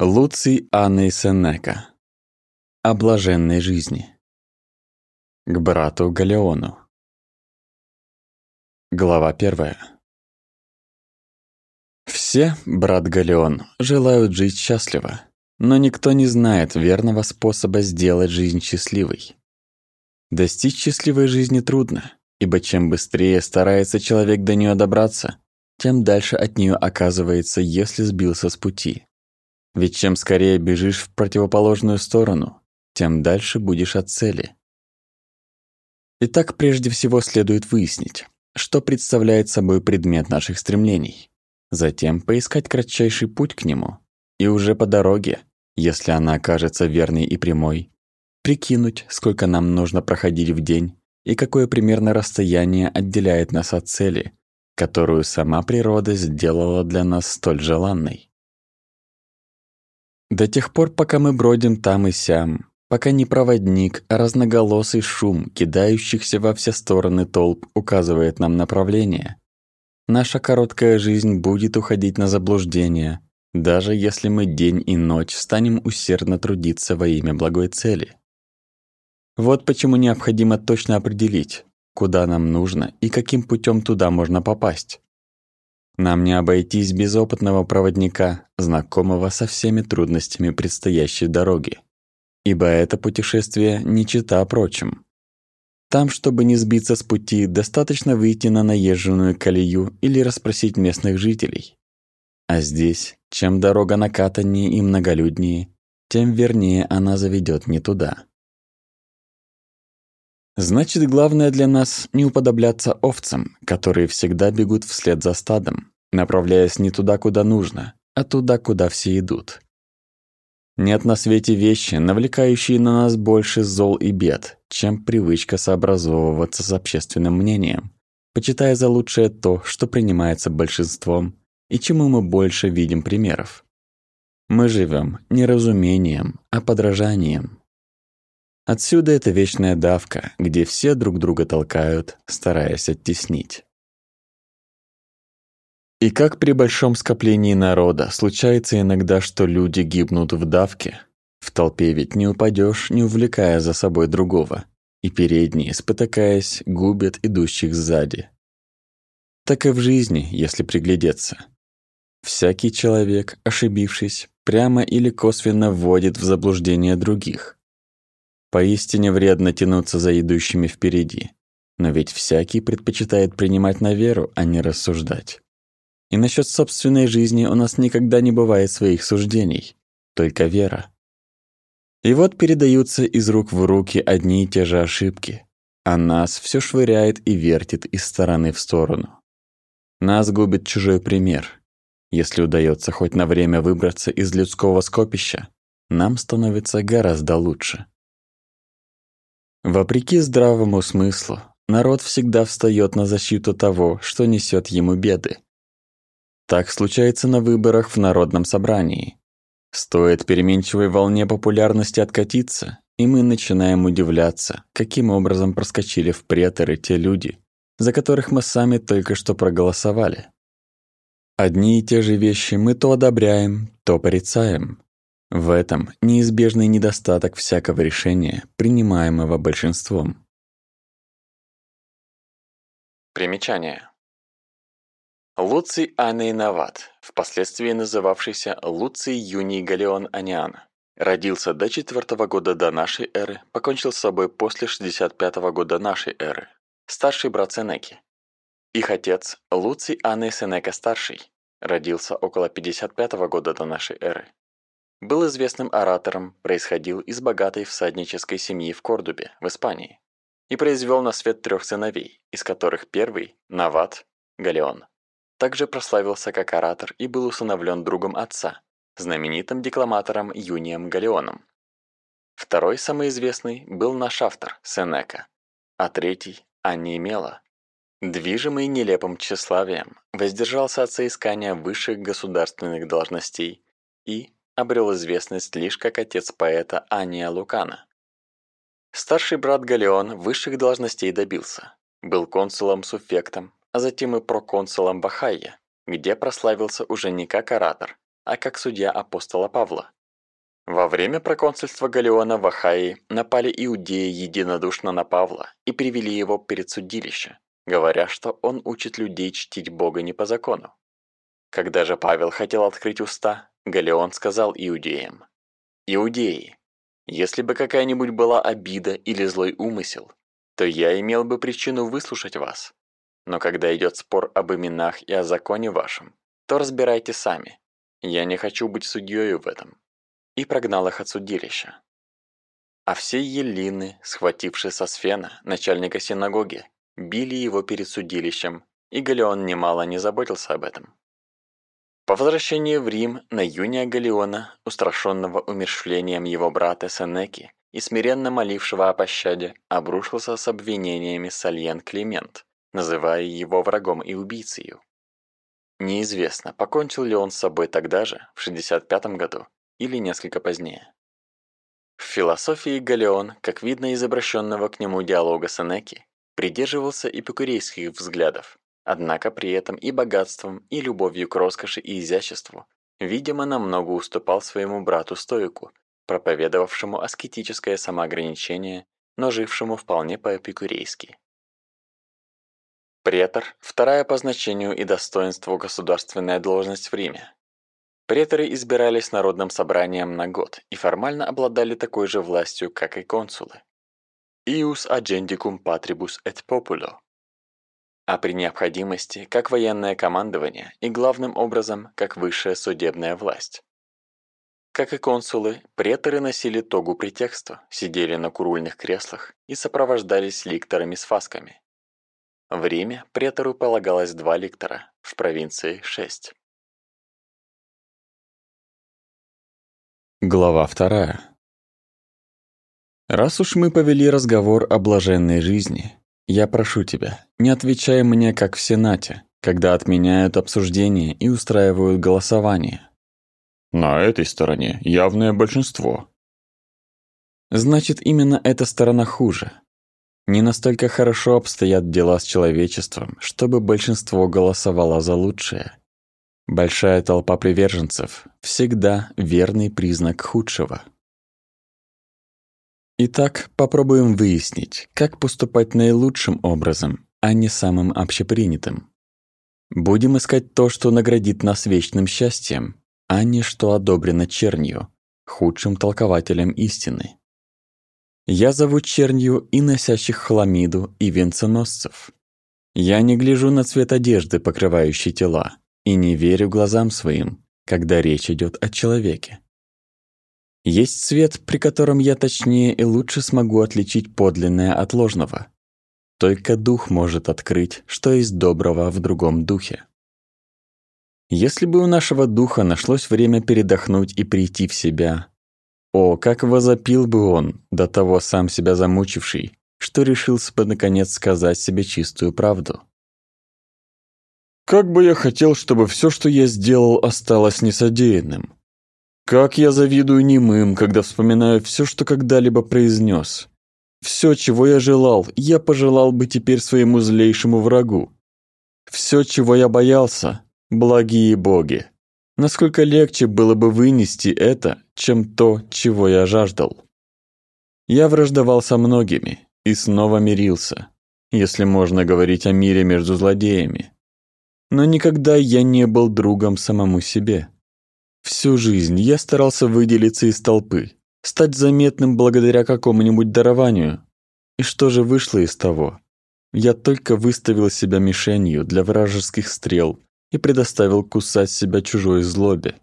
Луций Анной Сенека. О блаженной жизни. К брату Галеону. Глава первая. Все, брат Галеон, желают жить счастливо, но никто не знает верного способа сделать жизнь счастливой. Достичь счастливой жизни трудно, ибо чем быстрее старается человек до нее добраться, тем дальше от нее оказывается, если сбился с пути. Ведь чем скорее бежишь в противоположную сторону, тем дальше будешь от цели. Итак, прежде всего следует выяснить, что представляет собой предмет наших стремлений. Затем поискать кратчайший путь к нему. И уже по дороге, если она окажется верной и прямой, прикинуть, сколько нам нужно проходить в день и какое примерно расстояние отделяет нас от цели, которую сама природа сделала для нас столь желанной. До тех пор, пока мы бродим там и сям, пока не проводник, а разноголосый шум, кидающихся во все стороны толп, указывает нам направление. Наша короткая жизнь будет уходить на заблуждение, даже если мы день и ночь станем усердно трудиться во имя благой цели. Вот почему необходимо точно определить, куда нам нужно и каким путем туда можно попасть. Нам не обойтись без опытного проводника, знакомого со всеми трудностями предстоящей дороги. Ибо это путешествие не чита прочим. Там, чтобы не сбиться с пути, достаточно выйти на наезженную колею или расспросить местных жителей. А здесь, чем дорога накатаннее и многолюднее, тем вернее она заведет не туда. Значит, главное для нас не уподобляться овцам, которые всегда бегут вслед за стадом, направляясь не туда, куда нужно, а туда, куда все идут. Нет на свете вещи, навлекающие на нас больше зол и бед, чем привычка сообразовываться с общественным мнением, почитая за лучшее то, что принимается большинством и чему мы больше видим примеров. Мы живем не разумением, а подражанием. Отсюда эта вечная давка, где все друг друга толкают, стараясь оттеснить. И как при большом скоплении народа случается иногда, что люди гибнут в давке, в толпе ведь не упадешь, не увлекая за собой другого, и передние, спотыкаясь, губят идущих сзади. Так и в жизни, если приглядеться. Всякий человек, ошибившись, прямо или косвенно вводит в заблуждение других. Поистине вредно тянуться за идущими впереди. Но ведь всякий предпочитает принимать на веру, а не рассуждать. И насчет собственной жизни у нас никогда не бывает своих суждений, только вера. И вот передаются из рук в руки одни и те же ошибки, а нас все швыряет и вертит из стороны в сторону. Нас губит чужой пример. Если удается хоть на время выбраться из людского скопища, нам становится гораздо лучше. Вопреки здравому смыслу, народ всегда встает на защиту того, что несет ему беды. Так случается на выборах в народном собрании. Стоит переменчивой волне популярности откатиться, и мы начинаем удивляться, каким образом проскочили в преторы те люди, за которых мы сами только что проголосовали. Одни и те же вещи мы то одобряем, то порицаем, в этом неизбежный недостаток всякого решения, принимаемого большинством. Примечание. Луций Анейноват, впоследствии называвшийся Луций Юний Галеон Аниан, родился до 4 года до нашей эры, покончил с собой после 65 года нашей эры, старший брат Сенеки. Их отец Луций Аней Сенека старший, родился около 55 года до нашей эры, был известным оратором, происходил из богатой всаднической семьи в Кордубе, в Испании, и произвел на свет трех сыновей, из которых первый, Нават, Галеон, также прославился как оратор и был усыновлен другом отца, знаменитым декламатором Юнием Галеоном. Второй, самый известный, был наш автор, Сенека, а третий – Анниемела. Движимый нелепым тщеславием, воздержался от соискания высших государственных должностей и, обрел известность лишь как отец поэта Ания Лукана. Старший брат Галеон высших должностей добился. Был консулом-суффектом, а затем и проконсулом Бахайя, где прославился уже не как оратор, а как судья апостола Павла. Во время проконсульства Галеона в Ахаи напали иудеи единодушно на Павла и привели его перед судилище, говоря, что он учит людей чтить Бога не по закону. Когда же Павел хотел открыть уста, Галеон сказал иудеям, «Иудеи, если бы какая-нибудь была обида или злой умысел, то я имел бы причину выслушать вас. Но когда идет спор об именах и о законе вашем, то разбирайте сами. Я не хочу быть судьей в этом и прогнал их от судилища. А все еллины, схватившие со Сфена, начальника синагоги, били его перед судилищем, и Галеон немало не заботился об этом. По возвращении в Рим на Юния Галеона, устрашенного умершлением его брата Сенеки и смиренно молившего о пощаде, обрушился с обвинениями Сальен Климент, называя его врагом и убийцей. Неизвестно, покончил ли он с собой тогда же, в 65 году, или несколько позднее. В философии Галеон, как видно из обращенного к нему диалога Сенеки, придерживался эпикурейских взглядов, однако при этом и богатством, и любовью к роскоши и изяществу, видимо, намного уступал своему брату-стоику, проповедовавшему аскетическое самоограничение, но жившему вполне по-эпикурейски. Претор – вторая по значению и достоинству государственная должность в Риме, Преторы избирались народным собранием на год и формально обладали такой же властью, как и консулы. «Ius agendicum patribus et populo». А при необходимости, как военное командование и главным образом, как высшая судебная власть. Как и консулы, преторы носили тогу претекста, сидели на курульных креслах и сопровождались ликторами с фасками. В Риме претору полагалось два ликтора, в провинции – шесть. Глава вторая. Раз уж мы повели разговор о блаженной жизни, я прошу тебя, не отвечай мне как в Сенате, когда отменяют обсуждение и устраивают голосование. На этой стороне явное большинство. Значит, именно эта сторона хуже. Не настолько хорошо обстоят дела с человечеством, чтобы большинство голосовало за лучшее. Большая толпа приверженцев – всегда верный признак худшего. Итак, попробуем выяснить, как поступать наилучшим образом, а не самым общепринятым. Будем искать то, что наградит нас вечным счастьем, а не что одобрено чернью, худшим толкователем истины. Я зову чернью и носящих хламиду, и венценосцев. Я не гляжу на цвет одежды, покрывающей тела, и не верю глазам своим, когда речь идет о человеке. Есть свет, при котором я точнее и лучше смогу отличить подлинное от ложного. Только дух может открыть, что есть доброго в другом духе. Если бы у нашего духа нашлось время передохнуть и прийти в себя, о, как возопил бы он, до того сам себя замучивший, что решился бы наконец сказать себе чистую правду. Как бы я хотел, чтобы все, что я сделал, осталось несодеянным. Как я завидую немым, когда вспоминаю все, что когда-либо произнес. Все, чего я желал, я пожелал бы теперь своему злейшему врагу. Все, чего я боялся, благие боги. Насколько легче было бы вынести это, чем то, чего я жаждал. Я враждовал со многими и снова мирился, если можно говорить о мире между злодеями. Но никогда я не был другом самому себе. Всю жизнь я старался выделиться из толпы, стать заметным благодаря какому-нибудь дарованию. И что же вышло из того? Я только выставил себя мишенью для вражеских стрел и предоставил кусать себя чужой злобе.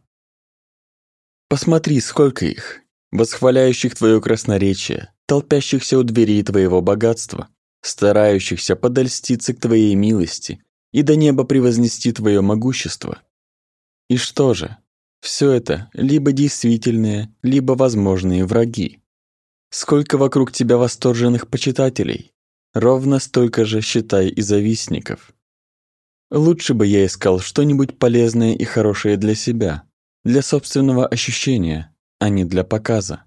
Посмотри, сколько их, восхваляющих твое красноречие, толпящихся у дверей твоего богатства, старающихся подольститься к твоей милости, и до неба превознести твое могущество. И что же? Все это либо действительные, либо возможные враги. Сколько вокруг тебя восторженных почитателей, ровно столько же, считай, и завистников. Лучше бы я искал что-нибудь полезное и хорошее для себя, для собственного ощущения, а не для показа.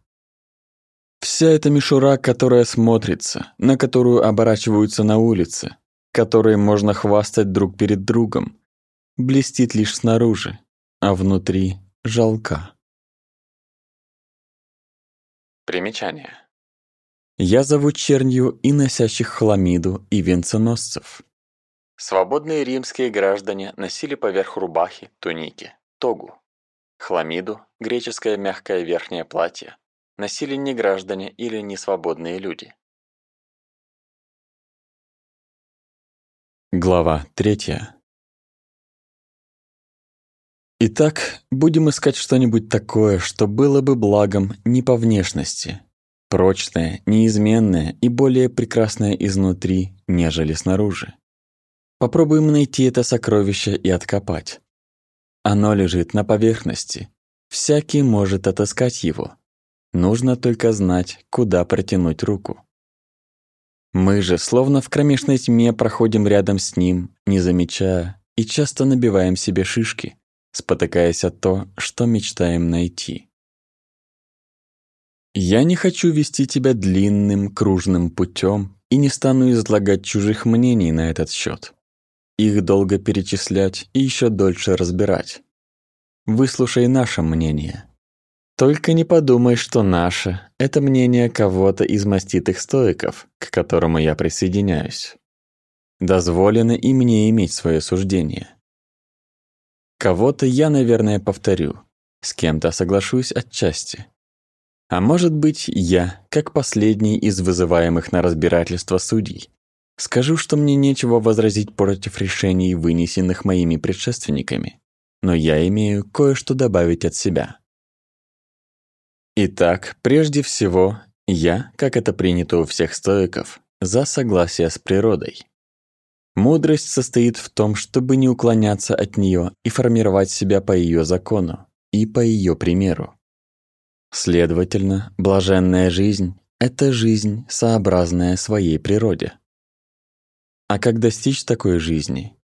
Вся эта мишура, которая смотрится, на которую оборачиваются на улице, которой можно хвастать друг перед другом, блестит лишь снаружи, а внутри жалка. Примечание. Я зову чернью и носящих хламиду, и венценосцев. Свободные римские граждане носили поверх рубахи, туники, тогу. Хламиду, греческое мягкое верхнее платье, носили не граждане или не свободные люди. Глава третья. Итак, будем искать что-нибудь такое, что было бы благом не по внешности, прочное, неизменное и более прекрасное изнутри, нежели снаружи. Попробуем найти это сокровище и откопать. Оно лежит на поверхности. Всякий может отыскать его. Нужно только знать, куда протянуть руку. Мы же, словно в кромешной тьме, проходим рядом с ним, не замечая, и часто набиваем себе шишки, спотыкаясь о то, что мечтаем найти. Я не хочу вести тебя длинным, кружным путем и не стану излагать чужих мнений на этот счет. Их долго перечислять и еще дольше разбирать. Выслушай наше мнение. Только не подумай, что наше — это мнение кого-то из маститых стоиков, к которому я присоединяюсь. Дозволено и мне иметь свое суждение. Кого-то я, наверное, повторю, с кем-то соглашусь отчасти. А может быть, я, как последний из вызываемых на разбирательство судей, скажу, что мне нечего возразить против решений, вынесенных моими предшественниками, но я имею кое-что добавить от себя. Итак, прежде всего, я, как это принято у всех стоиков, за согласие с природой. Мудрость состоит в том, чтобы не уклоняться от нее и формировать себя по ее закону и по ее примеру. Следовательно, блаженная жизнь — это жизнь, сообразная своей природе. А как достичь такой жизни?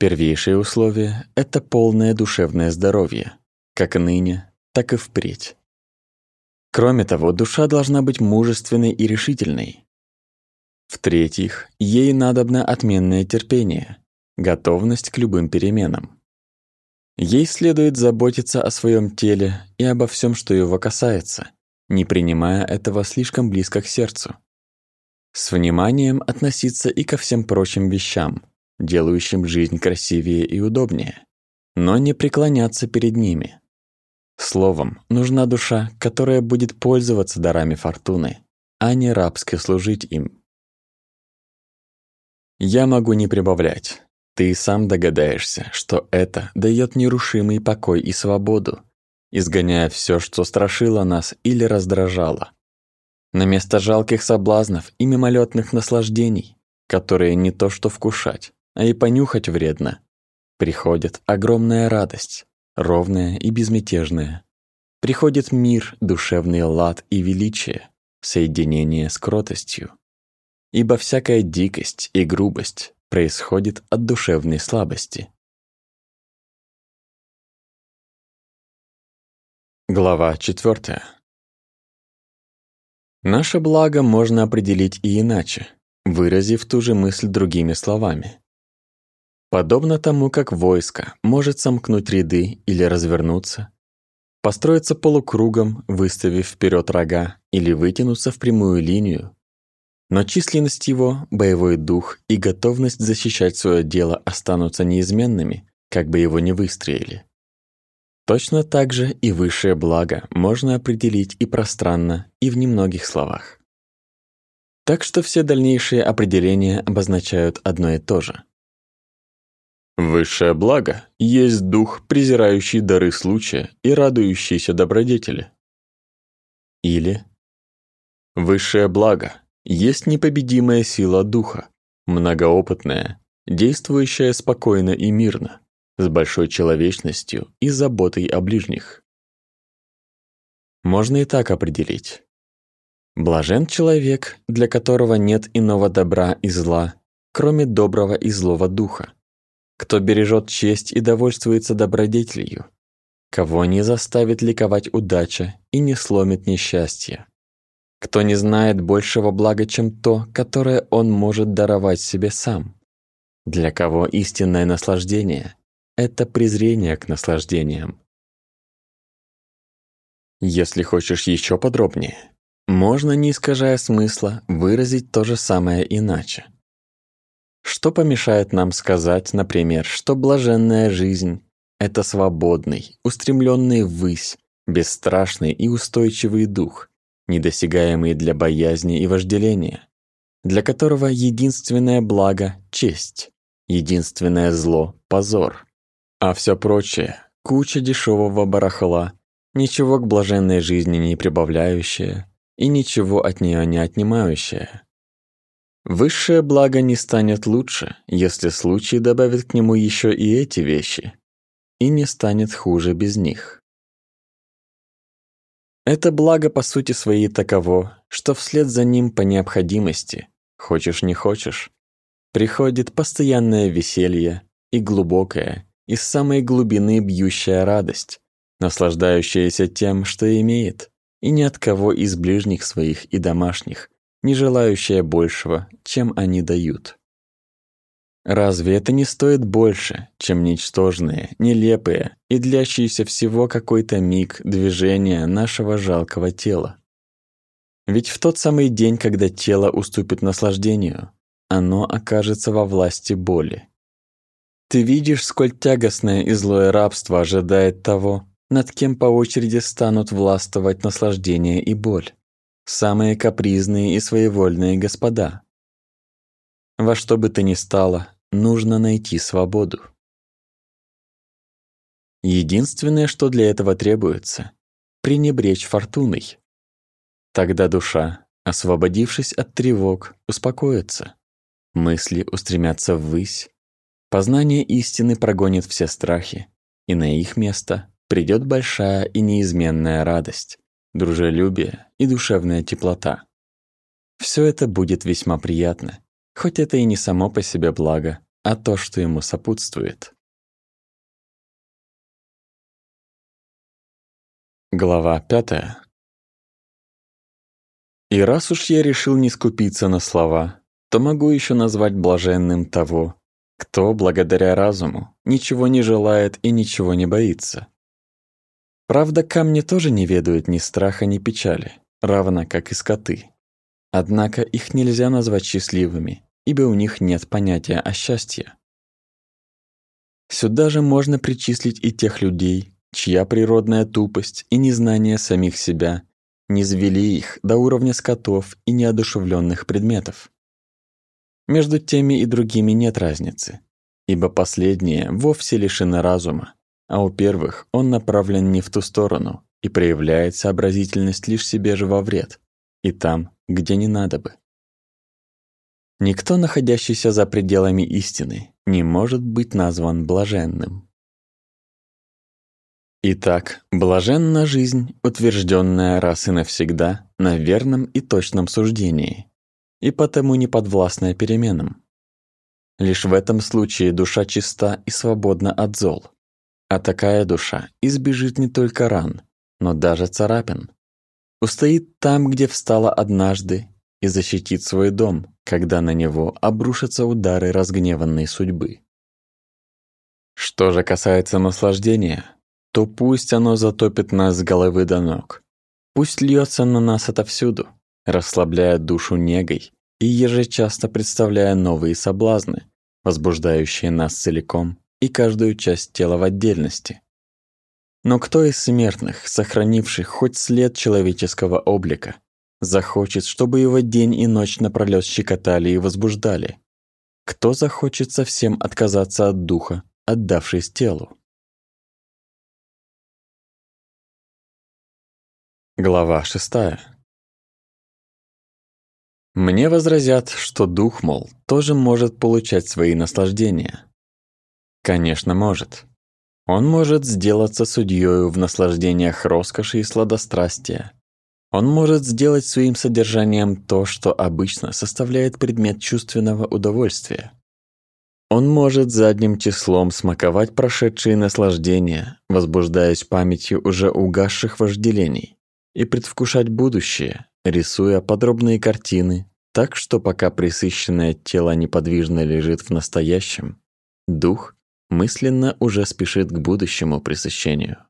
Первейшее условие — это полное душевное здоровье, как ныне, так и впредь. Кроме того, душа должна быть мужественной и решительной, в-третьих, ей надобно отменное терпение, готовность к любым переменам. Ей следует заботиться о своем теле и обо всем, что его касается, не принимая этого слишком близко к сердцу. С вниманием относиться и ко всем прочим вещам, делающим жизнь красивее и удобнее, но не преклоняться перед ними. Словом, нужна душа, которая будет пользоваться дарами фортуны, а не рабски служить им. Я могу не прибавлять. Ты сам догадаешься, что это дает нерушимый покой и свободу, изгоняя все, что страшило нас или раздражало. На место жалких соблазнов и мимолетных наслаждений, которые не то что вкушать, а и понюхать вредно, приходит огромная радость, ровная и безмятежная. Приходит мир, душевный лад и величие, соединение с кротостью ибо всякая дикость и грубость происходит от душевной слабости. Глава 4. Наше благо можно определить и иначе, выразив ту же мысль другими словами. Подобно тому, как войско может сомкнуть ряды или развернуться, построиться полукругом, выставив вперед рога, или вытянуться в прямую линию, но численность его, боевой дух и готовность защищать свое дело останутся неизменными, как бы его ни выстроили. Точно так же и высшее благо можно определить и пространно, и в немногих словах. Так что все дальнейшие определения обозначают одно и то же. Высшее благо есть дух, презирающий дары случая и радующийся добродетели. Или Высшее благо есть непобедимая сила духа, многоопытная, действующая спокойно и мирно, с большой человечностью и заботой о ближних. Можно и так определить. Блажен человек, для которого нет иного добра и зла, кроме доброго и злого духа, кто бережет честь и довольствуется добродетелью, кого не заставит ликовать удача и не сломит несчастье, кто не знает большего блага, чем то, которое он может даровать себе сам. Для кого истинное наслаждение — это презрение к наслаждениям, Если хочешь еще подробнее, можно, не искажая смысла, выразить то же самое иначе. Что помешает нам сказать, например, что блаженная жизнь – это свободный, устремленный ввысь, бесстрашный и устойчивый дух, недосягаемый для боязни и вожделения, для которого единственное благо – честь, единственное зло – позор, а все прочее – куча дешевого барахла, ничего к блаженной жизни не прибавляющее и ничего от нее не отнимающее. Высшее благо не станет лучше, если случай добавит к нему еще и эти вещи, и не станет хуже без них. Это благо по сути своей таково, что вслед за ним по необходимости, хочешь не хочешь, приходит постоянное веселье и глубокая, из самой глубины бьющая радость, наслаждающаяся тем, что имеет, и ни от кого из ближних своих и домашних, не желающая большего, чем они дают. Разве это не стоит больше, чем ничтожные, нелепые и длящиеся всего какой-то миг движения нашего жалкого тела? Ведь в тот самый день, когда тело уступит наслаждению, оно окажется во власти боли. Ты видишь, сколь тягостное и злое рабство ожидает того, над кем по очереди станут властвовать наслаждение и боль самые капризные и своевольные господа. Во что бы то ни стало, нужно найти свободу. Единственное, что для этого требуется — пренебречь фортуной. Тогда душа, освободившись от тревог, успокоится. Мысли устремятся ввысь. Познание истины прогонит все страхи, и на их место придет большая и неизменная радость дружелюбие и душевная теплота. Все это будет весьма приятно, хоть это и не само по себе благо, а то, что ему сопутствует. Глава пятая. И раз уж я решил не скупиться на слова, то могу еще назвать блаженным того, кто, благодаря разуму, ничего не желает и ничего не боится, Правда, камни тоже не ведают ни страха, ни печали, равно как и скоты. Однако их нельзя назвать счастливыми, ибо у них нет понятия о счастье. Сюда же можно причислить и тех людей, чья природная тупость и незнание самих себя не звели их до уровня скотов и неодушевленных предметов. Между теми и другими нет разницы, ибо последние вовсе лишены разума, а у первых он направлен не в ту сторону и проявляет сообразительность лишь себе же во вред, и там, где не надо бы. Никто, находящийся за пределами истины, не может быть назван блаженным. Итак, блаженна жизнь, утвержденная раз и навсегда на верном и точном суждении, и потому не подвластная переменам. Лишь в этом случае душа чиста и свободна от зол, а такая душа избежит не только ран, но даже царапин. Устоит там, где встала однажды, и защитит свой дом, когда на него обрушатся удары разгневанной судьбы. Что же касается наслаждения, то пусть оно затопит нас с головы до ног. Пусть льется на нас отовсюду, расслабляя душу негой и ежечасно представляя новые соблазны, возбуждающие нас целиком и каждую часть тела в отдельности. Но кто из смертных, сохранивших хоть след человеческого облика, захочет, чтобы его день и ночь напролёт щекотали и возбуждали? Кто захочет совсем отказаться от духа, отдавшись телу? Глава шестая. Мне возразят, что дух, мол, тоже может получать свои наслаждения, Конечно, может. Он может сделаться судьёю в наслаждениях роскоши и сладострастия. Он может сделать своим содержанием то, что обычно составляет предмет чувственного удовольствия. Он может задним числом смаковать прошедшие наслаждения, возбуждаясь памятью уже угасших вожделений, и предвкушать будущее, рисуя подробные картины, так что пока присыщенное тело неподвижно лежит в настоящем, дух мысленно уже спешит к будущему пресыщению.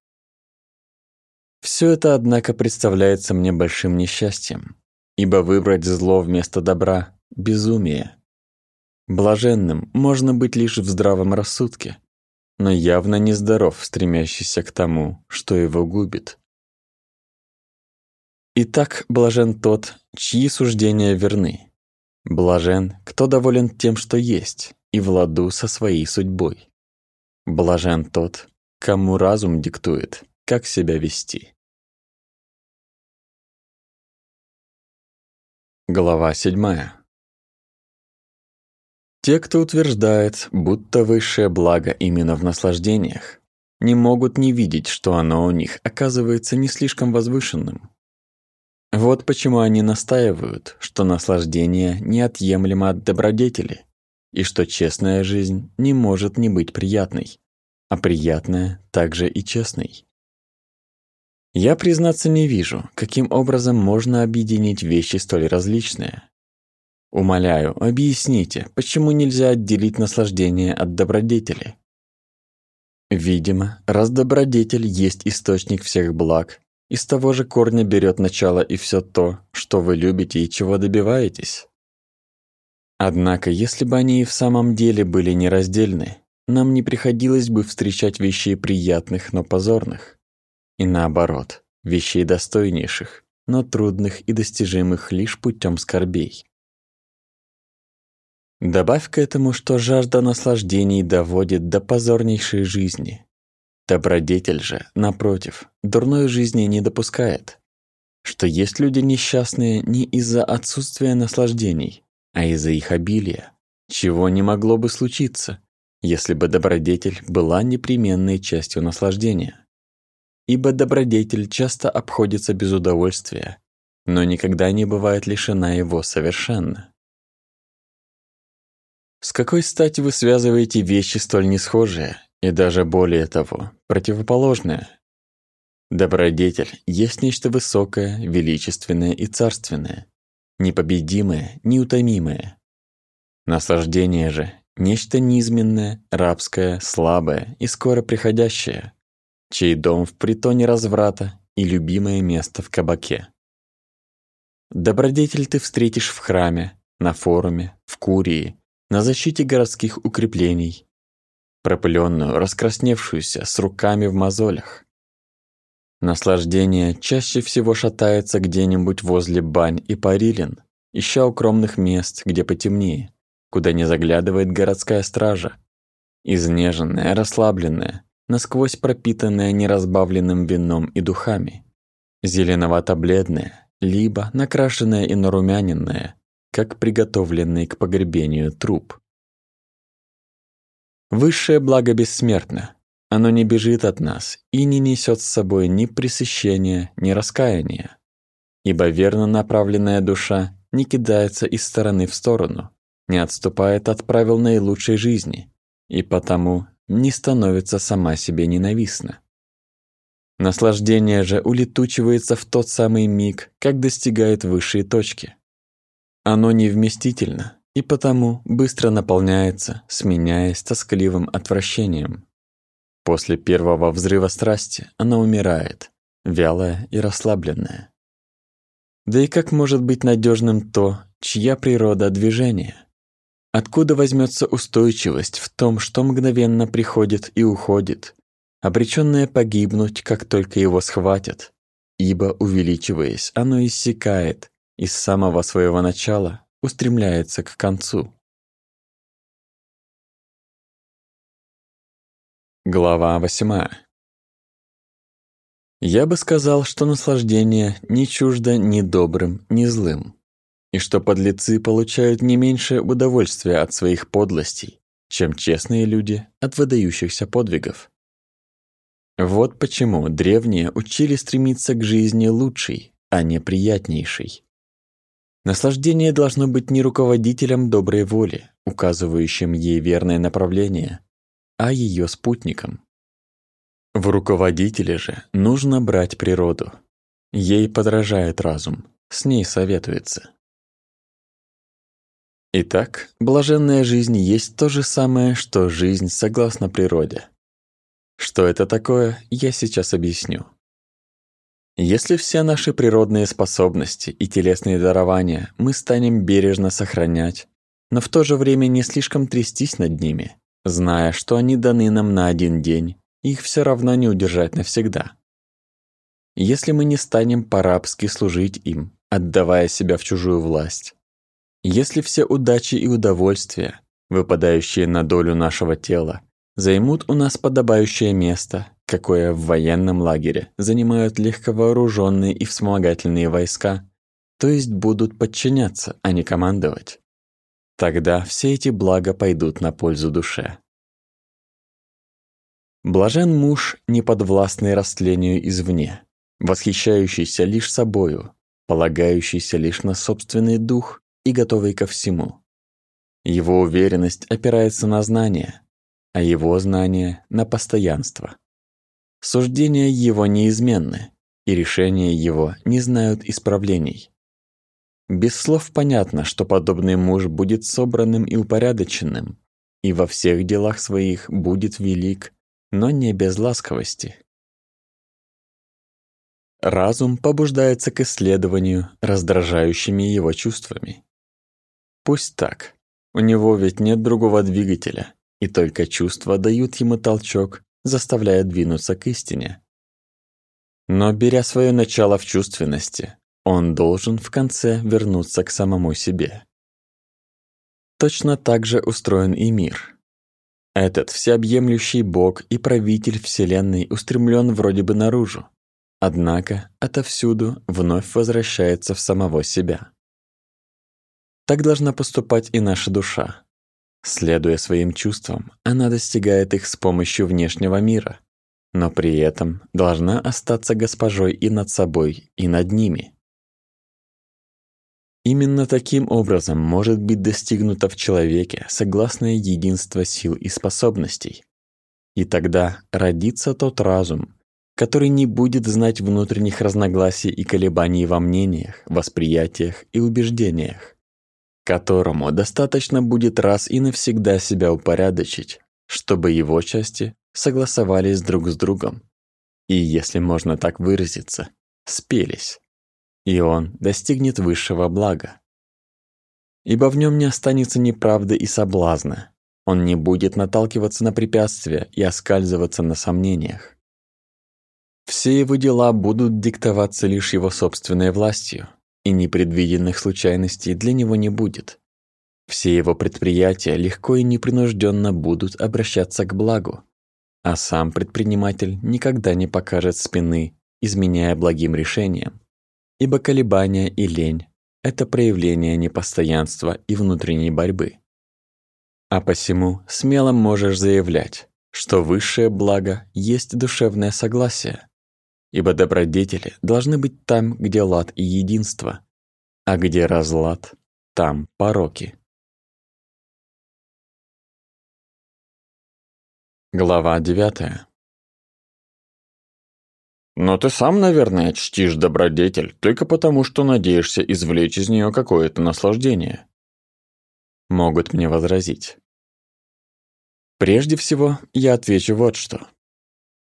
Все это, однако, представляется мне большим несчастьем, ибо выбрать зло вместо добра – безумие. Блаженным можно быть лишь в здравом рассудке, но явно нездоров, стремящийся к тому, что его губит. Итак, блажен тот, чьи суждения верны. Блажен, кто доволен тем, что есть, и в ладу со своей судьбой. Блажен тот, кому разум диктует, как себя вести. Глава седьмая. Те, кто утверждает, будто высшее благо именно в наслаждениях, не могут не видеть, что оно у них оказывается не слишком возвышенным. Вот почему они настаивают, что наслаждение неотъемлемо от добродетели, и что честная жизнь не может не быть приятной, а приятная также и честной. Я, признаться, не вижу, каким образом можно объединить вещи столь различные, Умоляю, объясните, почему нельзя отделить наслаждение от добродетели? Видимо, раз добродетель есть источник всех благ, из того же корня берет начало и все то, что вы любите и чего добиваетесь. Однако, если бы они и в самом деле были нераздельны, нам не приходилось бы встречать вещей приятных, но позорных. И наоборот, вещей достойнейших, но трудных и достижимых лишь путем скорбей. Добавь к этому, что жажда наслаждений доводит до позорнейшей жизни. Добродетель же, напротив, дурной жизни не допускает. Что есть люди несчастные не из-за отсутствия наслаждений, а из-за их обилия, чего не могло бы случиться, если бы добродетель была непременной частью наслаждения. Ибо добродетель часто обходится без удовольствия, но никогда не бывает лишена его совершенно. С какой стати вы связываете вещи столь несхожие и даже более того, противоположные? Добродетель есть нечто высокое, величественное и царственное, непобедимое, неутомимое. Наслаждение же – нечто низменное, рабское, слабое и скоро приходящее, чей дом в притоне разврата и любимое место в кабаке. Добродетель ты встретишь в храме, на форуме, в курии, на защите городских укреплений, пропыленную, раскрасневшуюся, с руками в мозолях. Наслаждение чаще всего шатается где-нибудь возле бань и парилин, ища укромных мест, где потемнее, куда не заглядывает городская стража. Изнеженная, расслабленная, насквозь пропитанная неразбавленным вином и духами. Зеленовато-бледная, либо накрашенная и нарумяненная, как приготовленный к погребению труп. Высшее благо бессмертно. Оно не бежит от нас и не несет с собой ни пресыщения, ни раскаяния. Ибо верно направленная душа не кидается из стороны в сторону, не отступает от правил наилучшей жизни, и потому не становится сама себе ненавистна. Наслаждение же улетучивается в тот самый миг, как достигает высшей точки. Оно невместительно и потому быстро наполняется, сменяясь тоскливым отвращением. После первого взрыва страсти она умирает, вялая и расслабленная. Да и как может быть надежным то, чья природа движения? Откуда возьмется устойчивость в том, что мгновенно приходит и уходит, обреченное погибнуть, как только его схватят? Ибо, увеличиваясь, оно иссякает, и с самого своего начала устремляется к концу. Глава восьмая. Я бы сказал, что наслаждение не чуждо ни добрым, ни злым, и что подлецы получают не меньше удовольствия от своих подлостей, чем честные люди от выдающихся подвигов. Вот почему древние учили стремиться к жизни лучшей, а не приятнейшей. Наслаждение должно быть не руководителем доброй воли, указывающим ей верное направление, а ее спутником. В руководителе же нужно брать природу. Ей подражает разум, с ней советуется. Итак, блаженная жизнь есть то же самое, что жизнь согласно природе. Что это такое, я сейчас объясню. Если все наши природные способности и телесные дарования мы станем бережно сохранять, но в то же время не слишком трястись над ними, зная, что они даны нам на один день, их все равно не удержать навсегда. Если мы не станем по-рабски служить им, отдавая себя в чужую власть, если все удачи и удовольствия, выпадающие на долю нашего тела, займут у нас подобающее место, какое в военном лагере занимают легковооруженные и вспомогательные войска, то есть будут подчиняться, а не командовать. Тогда все эти блага пойдут на пользу душе. Блажен муж, не подвластный растлению извне, восхищающийся лишь собою, полагающийся лишь на собственный дух и готовый ко всему. Его уверенность опирается на знания, а его знания — на постоянство. Суждения его неизменны, и решения его не знают исправлений. Без слов понятно, что подобный муж будет собранным и упорядоченным, и во всех делах своих будет велик, но не без ласковости. Разум побуждается к исследованию раздражающими его чувствами. Пусть так. У него ведь нет другого двигателя, и только чувства дают ему толчок, заставляя двинуться к истине. Но беря свое начало в чувственности, он должен в конце вернуться к самому себе. Точно так же устроен и мир. Этот всеобъемлющий Бог и правитель Вселенной устремлен вроде бы наружу, однако отовсюду вновь возвращается в самого себя. Так должна поступать и наша душа. Следуя своим чувствам, она достигает их с помощью внешнего мира, но при этом должна остаться госпожой и над собой, и над ними. Именно таким образом может быть достигнуто в человеке согласное единство сил и способностей. И тогда родится тот разум, который не будет знать внутренних разногласий и колебаний во мнениях, восприятиях и убеждениях, которому достаточно будет раз и навсегда себя упорядочить, чтобы его части согласовались друг с другом. И, если можно так выразиться, спелись и он достигнет высшего блага. Ибо в нем не останется неправды и соблазна, он не будет наталкиваться на препятствия и оскальзываться на сомнениях. Все его дела будут диктоваться лишь его собственной властью, и непредвиденных случайностей для него не будет. Все его предприятия легко и непринужденно будут обращаться к благу, а сам предприниматель никогда не покажет спины, изменяя благим решениям ибо колебания и лень – это проявление непостоянства и внутренней борьбы. А посему смело можешь заявлять, что высшее благо есть душевное согласие, ибо добродетели должны быть там, где лад и единство, а где разлад, там пороки. Глава девятая. Но ты сам, наверное, чтишь добродетель только потому, что надеешься извлечь из нее какое-то наслаждение. Могут мне возразить. Прежде всего, я отвечу вот что.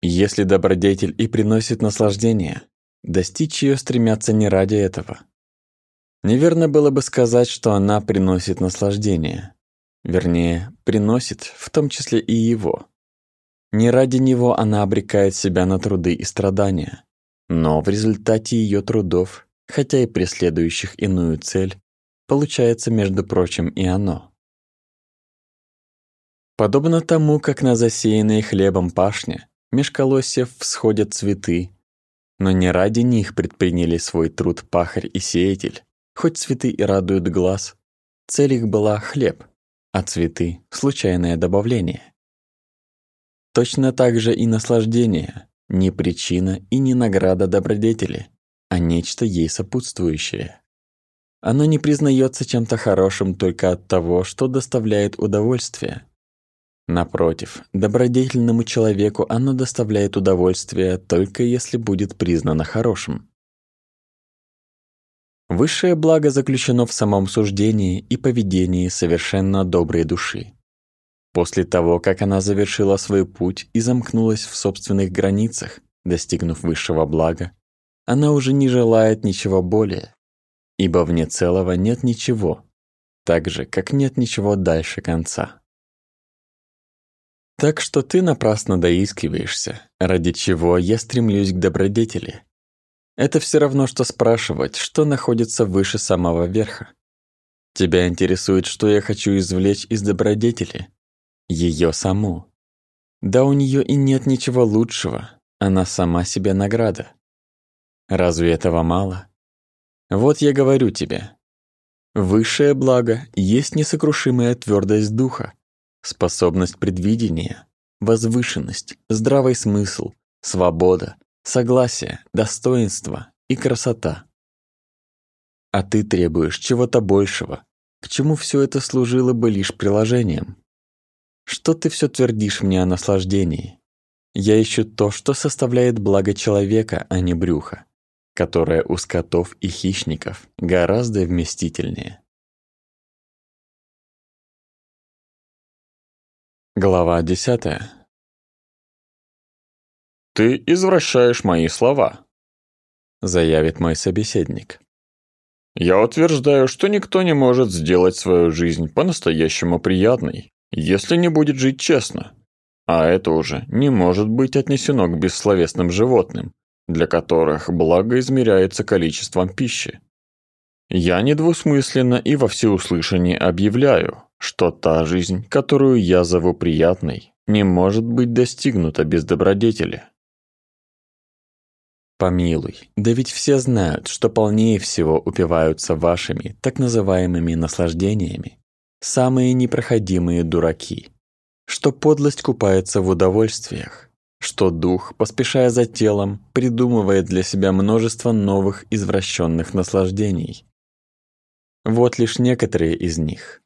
Если добродетель и приносит наслаждение, достичь ее стремятся не ради этого. Неверно было бы сказать, что она приносит наслаждение. Вернее, приносит в том числе и его. Не ради него она обрекает себя на труды и страдания, но в результате ее трудов, хотя и преследующих иную цель, получается, между прочим, и оно. Подобно тому, как на засеянной хлебом пашне меж колосьев всходят цветы, но не ради них предприняли свой труд пахарь и сеятель, хоть цветы и радуют глаз, цель их была хлеб, а цветы — случайное добавление. Точно так же и наслаждение – не причина и не награда добродетели, а нечто ей сопутствующее. Оно не признается чем-то хорошим только от того, что доставляет удовольствие. Напротив, добродетельному человеку оно доставляет удовольствие только если будет признано хорошим. Высшее благо заключено в самом суждении и поведении совершенно доброй души. После того, как она завершила свой путь и замкнулась в собственных границах, достигнув высшего блага, она уже не желает ничего более, ибо вне целого нет ничего, так же, как нет ничего дальше конца. Так что ты напрасно доискиваешься, ради чего я стремлюсь к добродетели. Это все равно, что спрашивать, что находится выше самого верха. Тебя интересует, что я хочу извлечь из добродетели? Ее саму. Да у нее и нет ничего лучшего, она сама себе награда. Разве этого мало? Вот я говорю тебе. Высшее благо есть несокрушимая твердость духа, способность предвидения, возвышенность, здравый смысл, свобода, согласие, достоинство и красота. А ты требуешь чего-то большего, к чему все это служило бы лишь приложением. Что ты все твердишь мне о наслаждении? Я ищу то, что составляет благо человека, а не брюха, которое у скотов и хищников гораздо вместительнее. Глава десятая. «Ты извращаешь мои слова», — заявит мой собеседник. «Я утверждаю, что никто не может сделать свою жизнь по-настоящему приятной, если не будет жить честно. А это уже не может быть отнесено к бессловесным животным, для которых благо измеряется количеством пищи. Я недвусмысленно и во всеуслышание объявляю, что та жизнь, которую я зову приятной, не может быть достигнута без добродетели. Помилуй, да ведь все знают, что полнее всего упиваются вашими так называемыми наслаждениями самые непроходимые дураки, что подлость купается в удовольствиях, что дух, поспешая за телом, придумывает для себя множество новых извращенных наслаждений. Вот лишь некоторые из них.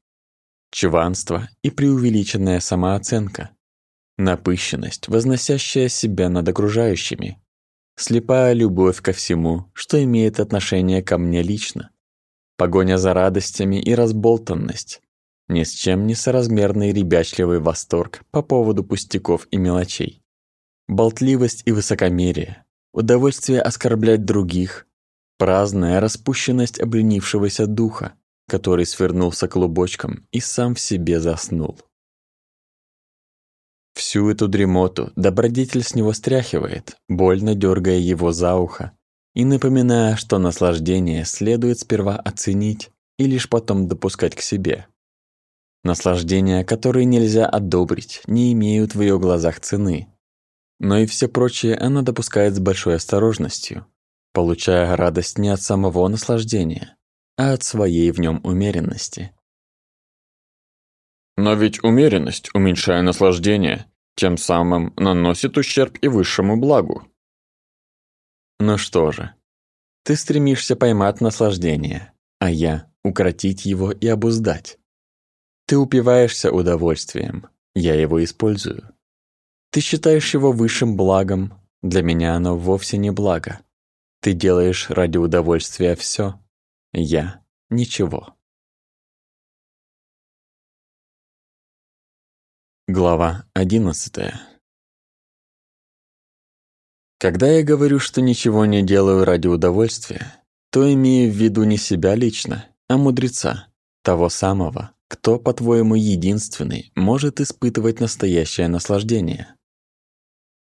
Чванство и преувеличенная самооценка, напыщенность, возносящая себя над окружающими, слепая любовь ко всему, что имеет отношение ко мне лично, погоня за радостями и разболтанность, ни с чем не соразмерный ребячливый восторг по поводу пустяков и мелочей, болтливость и высокомерие, удовольствие оскорблять других, праздная распущенность обленившегося духа, который свернулся клубочком и сам в себе заснул. Всю эту дремоту добродетель с него стряхивает, больно дергая его за ухо и напоминая, что наслаждение следует сперва оценить и лишь потом допускать к себе. Наслаждения, которые нельзя одобрить, не имеют в ее глазах цены. Но и все прочее она допускает с большой осторожностью, получая радость не от самого наслаждения, а от своей в нем умеренности. Но ведь умеренность, уменьшая наслаждение, тем самым наносит ущерб и высшему благу. Ну что же, ты стремишься поймать наслаждение, а я — укротить его и обуздать. Ты упиваешься удовольствием, я его использую. Ты считаешь его высшим благом, для меня оно вовсе не благо. Ты делаешь ради удовольствия все, я — ничего. Глава одиннадцатая. Когда я говорю, что ничего не делаю ради удовольствия, то имею в виду не себя лично, а мудреца, того самого, кто, по-твоему, единственный может испытывать настоящее наслаждение?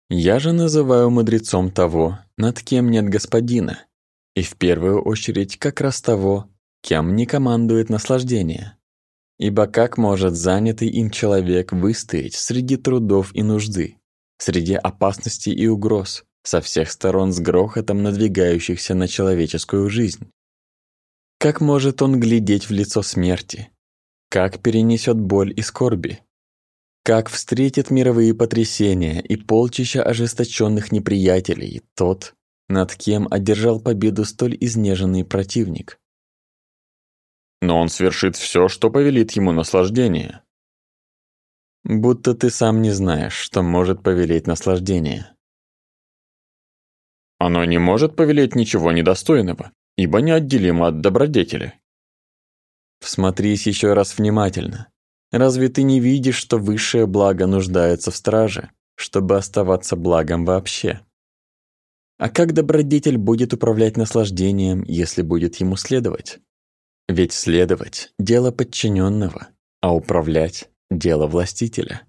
Я же называю мудрецом того, над кем нет господина, и в первую очередь как раз того, кем не командует наслаждение. Ибо как может занятый им человек выстоять среди трудов и нужды, среди опасностей и угроз, со всех сторон с грохотом надвигающихся на человеческую жизнь? Как может он глядеть в лицо смерти, как перенесет боль и скорби? Как встретит мировые потрясения и полчища ожесточенных неприятелей тот, над кем одержал победу столь изнеженный противник? Но он свершит все, что повелит ему наслаждение. Будто ты сам не знаешь, что может повелеть наслаждение. Оно не может повелеть ничего недостойного, ибо неотделимо от добродетели. Всмотрись еще раз внимательно. Разве ты не видишь, что высшее благо нуждается в страже, чтобы оставаться благом вообще? А как добродетель будет управлять наслаждением, если будет ему следовать? Ведь следовать – дело подчиненного, а управлять – дело властителя.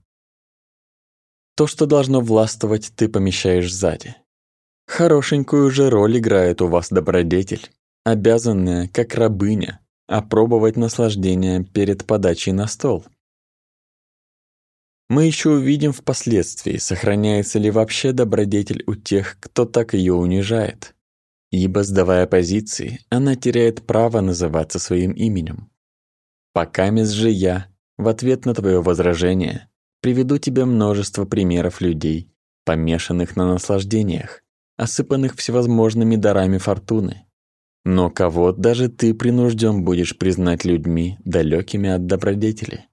То, что должно властвовать, ты помещаешь сзади. Хорошенькую же роль играет у вас добродетель, обязанная, как рабыня, опробовать наслаждение перед подачей на стол. Мы еще увидим впоследствии, сохраняется ли вообще добродетель у тех, кто так ее унижает. Ибо, сдавая позиции, она теряет право называться своим именем. Покамес же я, в ответ на твое возражение, приведу тебе множество примеров людей, помешанных на наслаждениях, осыпанных всевозможными дарами фортуны. Но кого даже ты принужден будешь признать людьми, далекими от добродетели.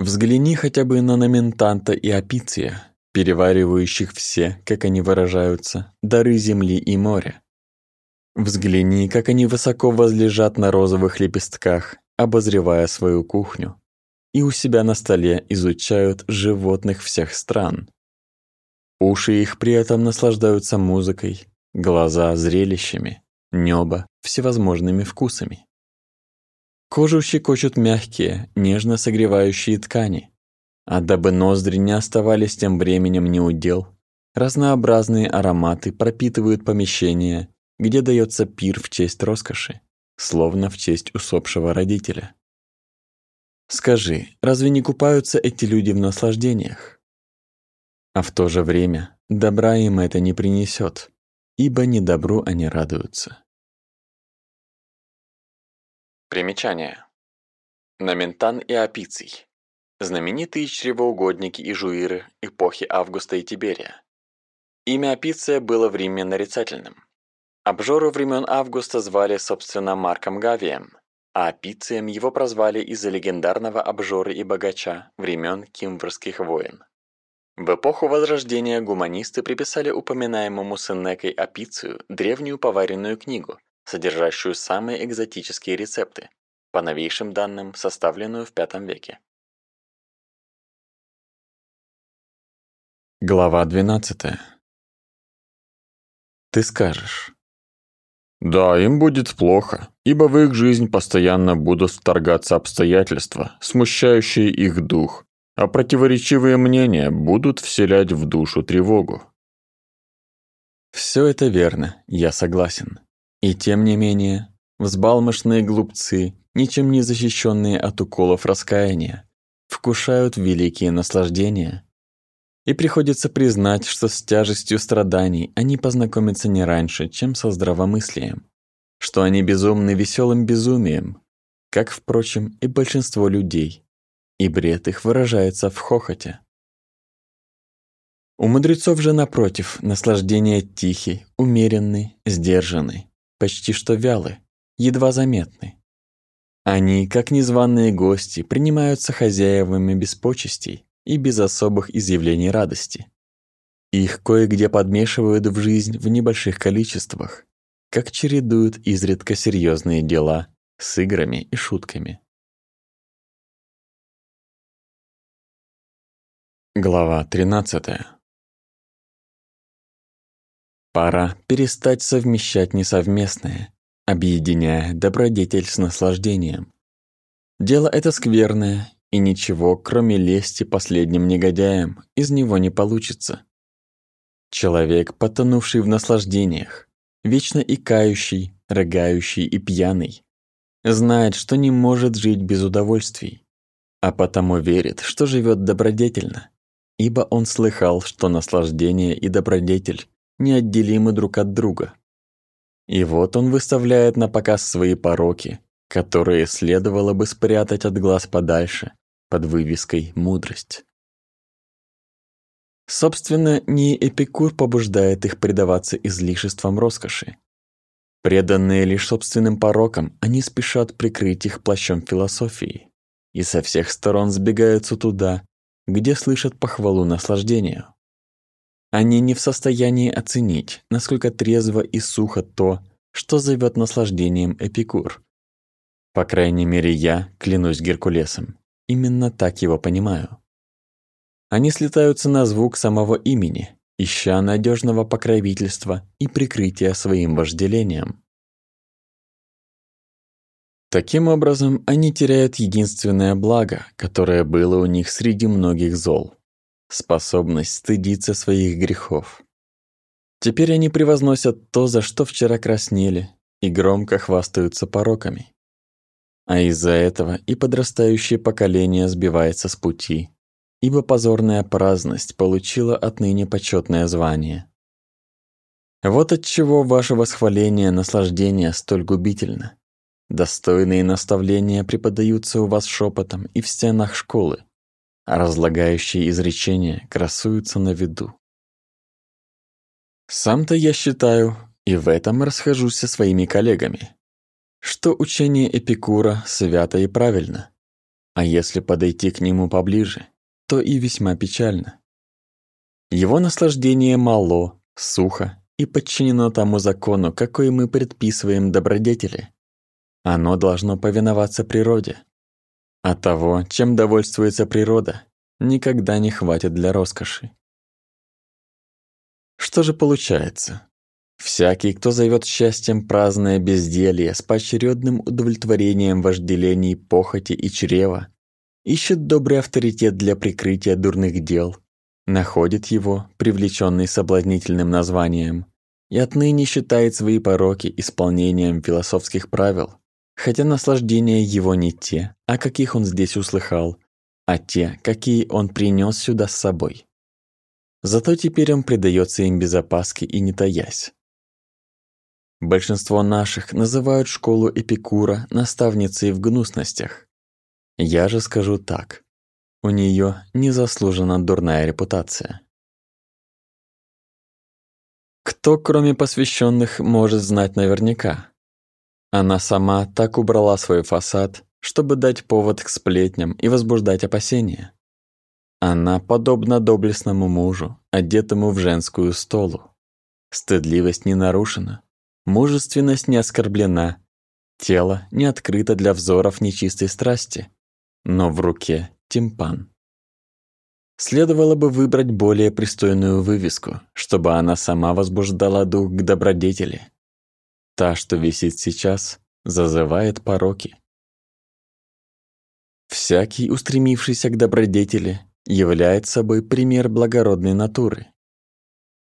Взгляни хотя бы на Номентанта и Апиция, переваривающих все, как они выражаются, дары земли и моря. Взгляни, как они высоко возлежат на розовых лепестках, обозревая свою кухню, и у себя на столе изучают животных всех стран. Уши их при этом наслаждаются музыкой, глаза – зрелищами, небо – всевозможными вкусами. Кожу щекочут мягкие, нежно согревающие ткани. А дабы ноздри не оставались тем временем неудел, разнообразные ароматы пропитывают помещение, где дается пир в честь роскоши, словно в честь усопшего родителя. Скажи, разве не купаются эти люди в наслаждениях? А в то же время добра им это не принесет, ибо не добру они радуются. Примечание. Номентан и Апиций. Знаменитые чревоугодники и жуиры эпохи Августа и Тиберия. Имя Апиция было в Риме нарицательным. Обжору времен Августа звали, собственно, Марком Гавием, а Апицием его прозвали из-за легендарного обжора и богача времен Кимврских войн. В эпоху Возрождения гуманисты приписали упоминаемому Сенекой Апицию древнюю поваренную книгу – содержащую самые экзотические рецепты, по новейшим данным, составленную в V веке. Глава 12. Ты скажешь. Да, им будет плохо, ибо в их жизнь постоянно будут вторгаться обстоятельства, смущающие их дух, а противоречивые мнения будут вселять в душу тревогу. Все это верно, я согласен. И тем не менее, взбалмошные глупцы, ничем не защищенные от уколов раскаяния, вкушают великие наслаждения. И приходится признать, что с тяжестью страданий они познакомятся не раньше, чем со здравомыслием, что они безумны веселым безумием, как, впрочем, и большинство людей, и бред их выражается в хохоте. У мудрецов же, напротив, наслаждение тихий, умеренный, сдержанный почти что вялы, едва заметны. Они, как незваные гости, принимаются хозяевами без почестей и без особых изъявлений радости. Их кое-где подмешивают в жизнь в небольших количествах, как чередуют изредка серьезные дела с играми и шутками. Глава 13. Пора перестать совмещать несовместное, объединяя добродетель с наслаждением. Дело это скверное, и ничего, кроме лести последним негодяям, из него не получится. Человек, потонувший в наслаждениях, вечно икающий, рыгающий и пьяный, знает, что не может жить без удовольствий, а потому верит, что живет добродетельно, ибо он слыхал, что наслаждение и добродетель неотделимы друг от друга. И вот он выставляет на показ свои пороки, которые следовало бы спрятать от глаз подальше, под вывеской «мудрость». Собственно, не Эпикур побуждает их предаваться излишествам роскоши. Преданные лишь собственным порокам, они спешат прикрыть их плащом философии и со всех сторон сбегаются туда, где слышат похвалу наслаждению. Они не в состоянии оценить, насколько трезво и сухо то, что зовет наслаждением Эпикур. По крайней мере, я, клянусь Геркулесом, именно так его понимаю. Они слетаются на звук самого имени ища надежного покровительства и прикрытия своим вожделением. Таким образом, они теряют единственное благо, которое было у них среди многих зол – способность стыдиться своих грехов. Теперь они превозносят то, за что вчера краснели, и громко хвастаются пороками. А из-за этого и подрастающее поколение сбивается с пути, ибо позорная праздность получила отныне почетное звание. Вот отчего ваше восхваление наслаждения столь губительно. Достойные наставления преподаются у вас шепотом и в стенах школы, разлагающие изречения красуются на виду. Сам-то я считаю, и в этом расхожусь со своими коллегами, что учение Эпикура свято и правильно, а если подойти к нему поближе, то и весьма печально. Его наслаждение мало, сухо и подчинено тому закону, какой мы предписываем добродетели. Оно должно повиноваться природе. А того, чем довольствуется природа, никогда не хватит для роскоши. Что же получается? Всякий, кто зовет счастьем праздное безделье с поочередным удовлетворением вожделений, похоти и чрева, ищет добрый авторитет для прикрытия дурных дел, находит его, привлеченный соблазнительным названием, и отныне считает свои пороки исполнением философских правил, хотя наслаждения его не те, о каких он здесь услыхал, а те, какие он принес сюда с собой. Зато теперь он предается им без опаски и не таясь. Большинство наших называют школу Эпикура наставницей в гнусностях. Я же скажу так. У нее незаслуженно дурная репутация. Кто, кроме посвященных, может знать наверняка? Она сама так убрала свой фасад, чтобы дать повод к сплетням и возбуждать опасения. Она подобна доблестному мужу, одетому в женскую столу. Стыдливость не нарушена, мужественность не оскорблена, тело не открыто для взоров нечистой страсти, но в руке тимпан. Следовало бы выбрать более пристойную вывеску, чтобы она сама возбуждала дух к добродетели. Та, что висит сейчас, зазывает пороки. Всякий, устремившийся к добродетели, является собой пример благородной натуры.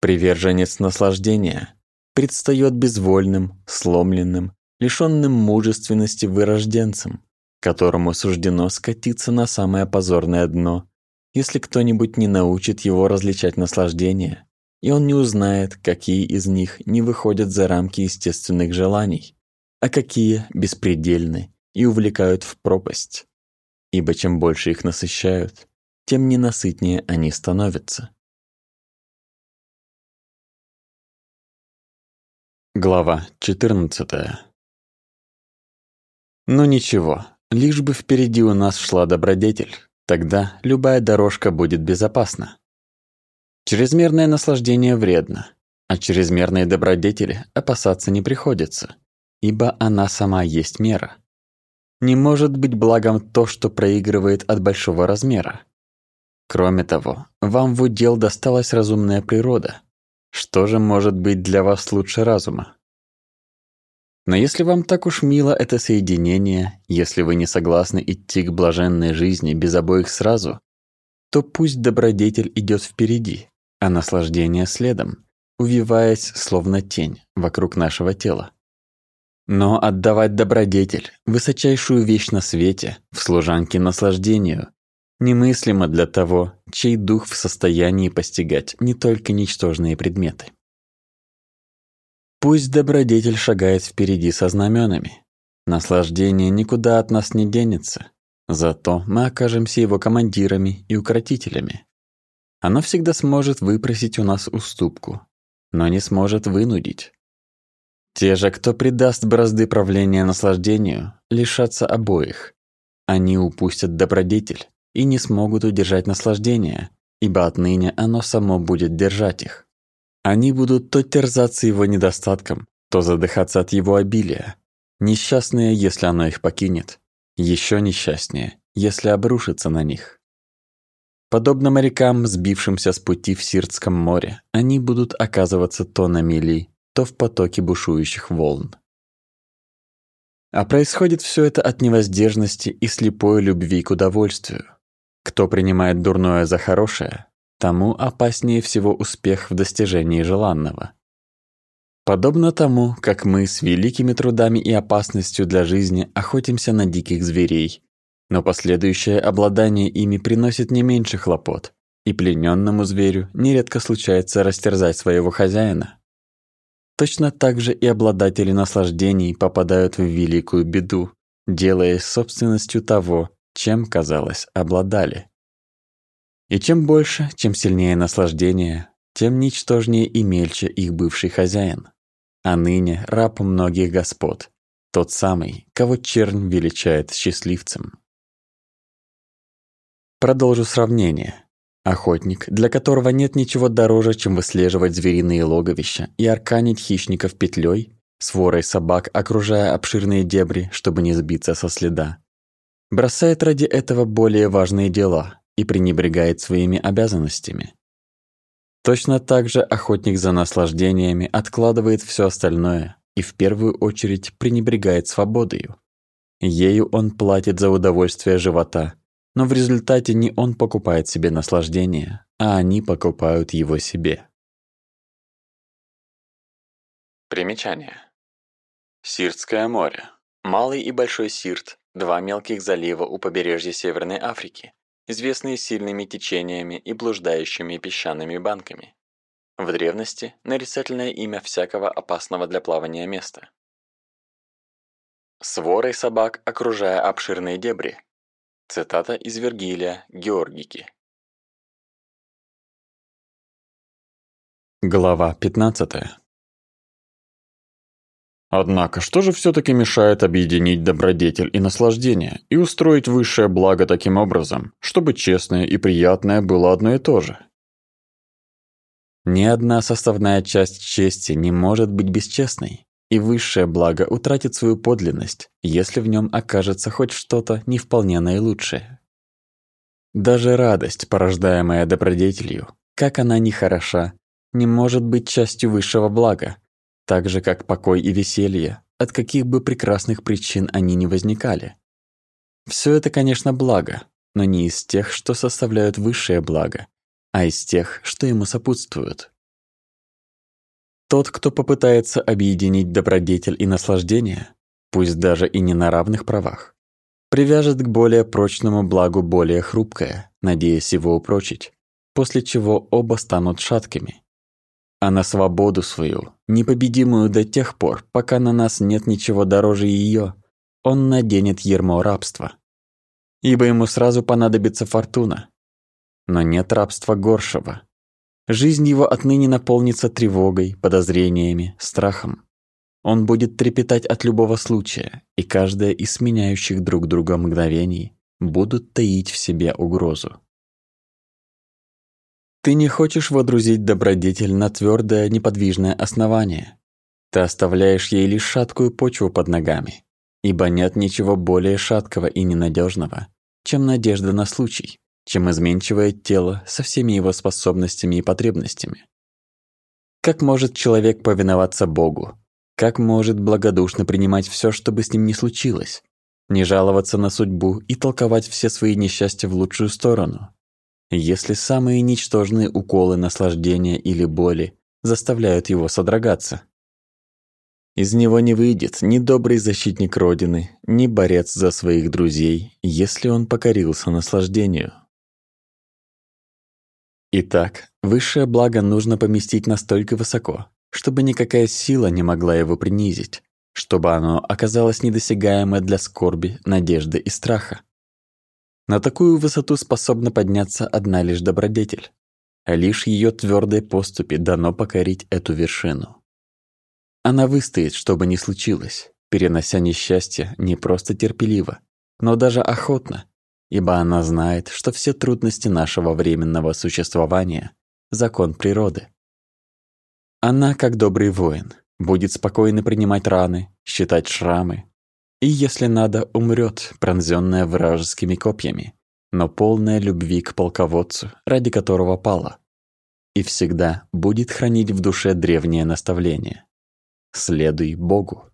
Приверженец наслаждения предстает безвольным, сломленным, лишенным мужественности вырожденцем, которому суждено скатиться на самое позорное дно, если кто-нибудь не научит его различать наслаждения, и он не узнает, какие из них не выходят за рамки естественных желаний, а какие беспредельны и увлекают в пропасть. Ибо чем больше их насыщают, тем ненасытнее они становятся. Глава 14. Ну ничего, лишь бы впереди у нас шла добродетель, тогда любая дорожка будет безопасна. Чрезмерное наслаждение вредно, а чрезмерные добродетели опасаться не приходится, ибо она сама есть мера. Не может быть благом то, что проигрывает от большого размера. Кроме того, вам в удел досталась разумная природа. Что же может быть для вас лучше разума? Но если вам так уж мило это соединение, если вы не согласны идти к блаженной жизни без обоих сразу, то пусть добродетель идет впереди, а наслаждение следом, увиваясь словно тень вокруг нашего тела. Но отдавать добродетель, высочайшую вещь на свете, в служанке наслаждению, немыслимо для того, чей дух в состоянии постигать не только ничтожные предметы. Пусть добродетель шагает впереди со знаменами. Наслаждение никуда от нас не денется, зато мы окажемся его командирами и укротителями. Оно всегда сможет выпросить у нас уступку, но не сможет вынудить. Те же, кто придаст бразды правления наслаждению, лишатся обоих. Они упустят добродетель, и не смогут удержать наслаждение, ибо отныне оно само будет держать их. Они будут то терзаться его недостатком, то задыхаться от его обилия. Несчастные, если оно их покинет. Еще несчастнее, если обрушится на них. Подобно морякам, сбившимся с пути в Сиртском море, они будут оказываться то на мели, то в потоке бушующих волн. А происходит все это от невоздержности и слепой любви к удовольствию. Кто принимает дурное за хорошее, тому опаснее всего успех в достижении желанного. Подобно тому, как мы с великими трудами и опасностью для жизни охотимся на диких зверей, но последующее обладание ими приносит не меньше хлопот, и плененному зверю нередко случается растерзать своего хозяина. Точно так же и обладатели наслаждений попадают в великую беду, делая собственностью того, чем, казалось, обладали. И чем больше, чем сильнее наслаждение, тем ничтожнее и мельче их бывший хозяин. А ныне раб многих господ, тот самый, кого чернь величает счастливцем. Продолжу сравнение. Охотник, для которого нет ничего дороже, чем выслеживать звериные логовища и арканить хищников петлей, сворой собак, окружая обширные дебри, чтобы не сбиться со следа. Бросает ради этого более важные дела и пренебрегает своими обязанностями. Точно так же охотник за наслаждениями откладывает все остальное и в первую очередь пренебрегает свободою. Ею он платит за удовольствие живота – но в результате не он покупает себе наслаждение, а они покупают его себе. Примечание. Сиртское море. Малый и Большой Сирт – два мелких залива у побережья Северной Африки, известные сильными течениями и блуждающими песчаными банками. В древности – нарицательное имя всякого опасного для плавания места. Сворой собак, окружая обширные дебри, Цитата из Вергилия Георгики. Глава 15. Однако, что же все-таки мешает объединить добродетель и наслаждение и устроить высшее благо таким образом, чтобы честное и приятное было одно и то же? Ни одна составная часть чести не может быть бесчестной и высшее благо утратит свою подлинность, если в нем окажется хоть что-то не вполне наилучшее. Даже радость, порождаемая добродетелью, как она ни хороша, не может быть частью высшего блага, так же как покой и веселье, от каких бы прекрасных причин они ни возникали. Все это, конечно, благо, но не из тех, что составляют высшее благо, а из тех, что ему сопутствуют. Тот, кто попытается объединить добродетель и наслаждение, пусть даже и не на равных правах, привяжет к более прочному благу более хрупкое, надеясь его упрочить, после чего оба станут шаткими. А на свободу свою, непобедимую до тех пор, пока на нас нет ничего дороже ее, он наденет ермо рабства. Ибо ему сразу понадобится фортуна. Но нет рабства горшего, Жизнь его отныне наполнится тревогой, подозрениями, страхом. Он будет трепетать от любого случая, и каждое из сменяющих друг друга мгновений будут таить в себе угрозу. Ты не хочешь водрузить добродетель на твердое неподвижное основание. Ты оставляешь ей лишь шаткую почву под ногами, ибо нет ничего более шаткого и ненадежного, чем надежда на случай, чем изменчивое тело со всеми его способностями и потребностями. Как может человек повиноваться Богу? Как может благодушно принимать все, что бы с ним ни случилось? Не жаловаться на судьбу и толковать все свои несчастья в лучшую сторону? Если самые ничтожные уколы наслаждения или боли заставляют его содрогаться. Из него не выйдет ни добрый защитник Родины, ни борец за своих друзей, если он покорился наслаждению. Итак, высшее благо нужно поместить настолько высоко, чтобы никакая сила не могла его принизить, чтобы оно оказалось недосягаемо для скорби, надежды и страха. На такую высоту способна подняться одна лишь добродетель. А лишь ее твердой поступи дано покорить эту вершину. Она выстоит, что бы ни случилось, перенося несчастье не просто терпеливо, но даже охотно, ибо она знает, что все трудности нашего временного существования – закон природы. Она, как добрый воин, будет спокойно принимать раны, считать шрамы, и, если надо, умрет, пронзенная вражескими копьями, но полная любви к полководцу, ради которого пала. И всегда будет хранить в душе древнее наставление. Следуй Богу.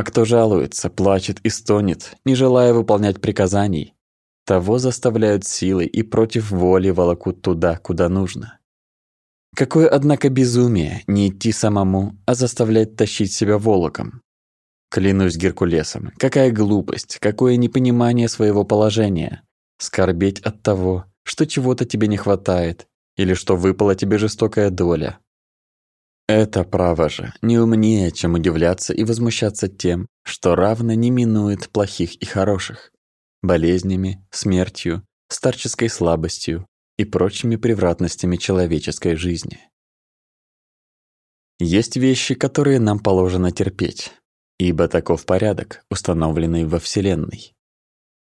А кто жалуется, плачет и стонет, не желая выполнять приказаний, того заставляют силой и против воли волокут туда, куда нужно. Какое, однако, безумие не идти самому, а заставлять тащить себя волоком. Клянусь Геркулесом, какая глупость, какое непонимание своего положения. Скорбеть от того, что чего-то тебе не хватает, или что выпала тебе жестокая доля. Это право же не умнее, чем удивляться и возмущаться тем, что равно не минует плохих и хороших, болезнями, смертью, старческой слабостью и прочими превратностями человеческой жизни. Есть вещи, которые нам положено терпеть, ибо таков порядок, установленный во Вселенной.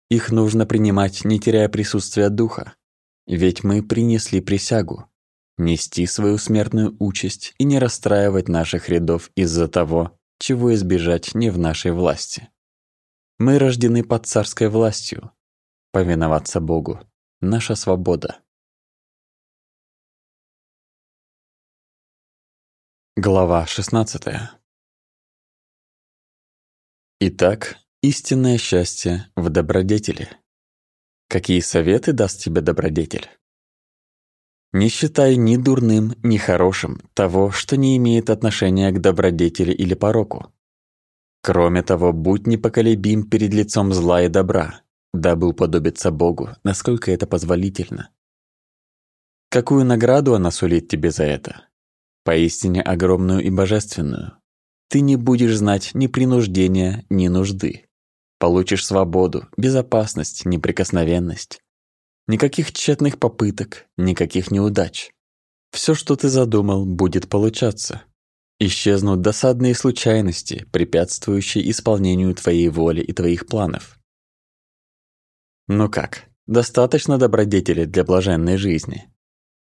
Их нужно принимать, не теряя присутствия духа, ведь мы принесли присягу, нести свою смертную участь и не расстраивать наших рядов из-за того, чего избежать не в нашей власти. Мы рождены под царской властью. Повиноваться Богу – наша свобода. Глава 16 Итак, истинное счастье в добродетели. Какие советы даст тебе добродетель? Не считай ни дурным, ни хорошим того, что не имеет отношения к добродетели или пороку. Кроме того, будь непоколебим перед лицом зла и добра, дабы уподобиться Богу, насколько это позволительно. Какую награду она сулит тебе за это? Поистине огромную и божественную. Ты не будешь знать ни принуждения, ни нужды. Получишь свободу, безопасность, неприкосновенность. Никаких тщетных попыток, никаких неудач. Все, что ты задумал, будет получаться. Исчезнут досадные случайности, препятствующие исполнению твоей воли и твоих планов. Ну как, достаточно добродетели для блаженной жизни?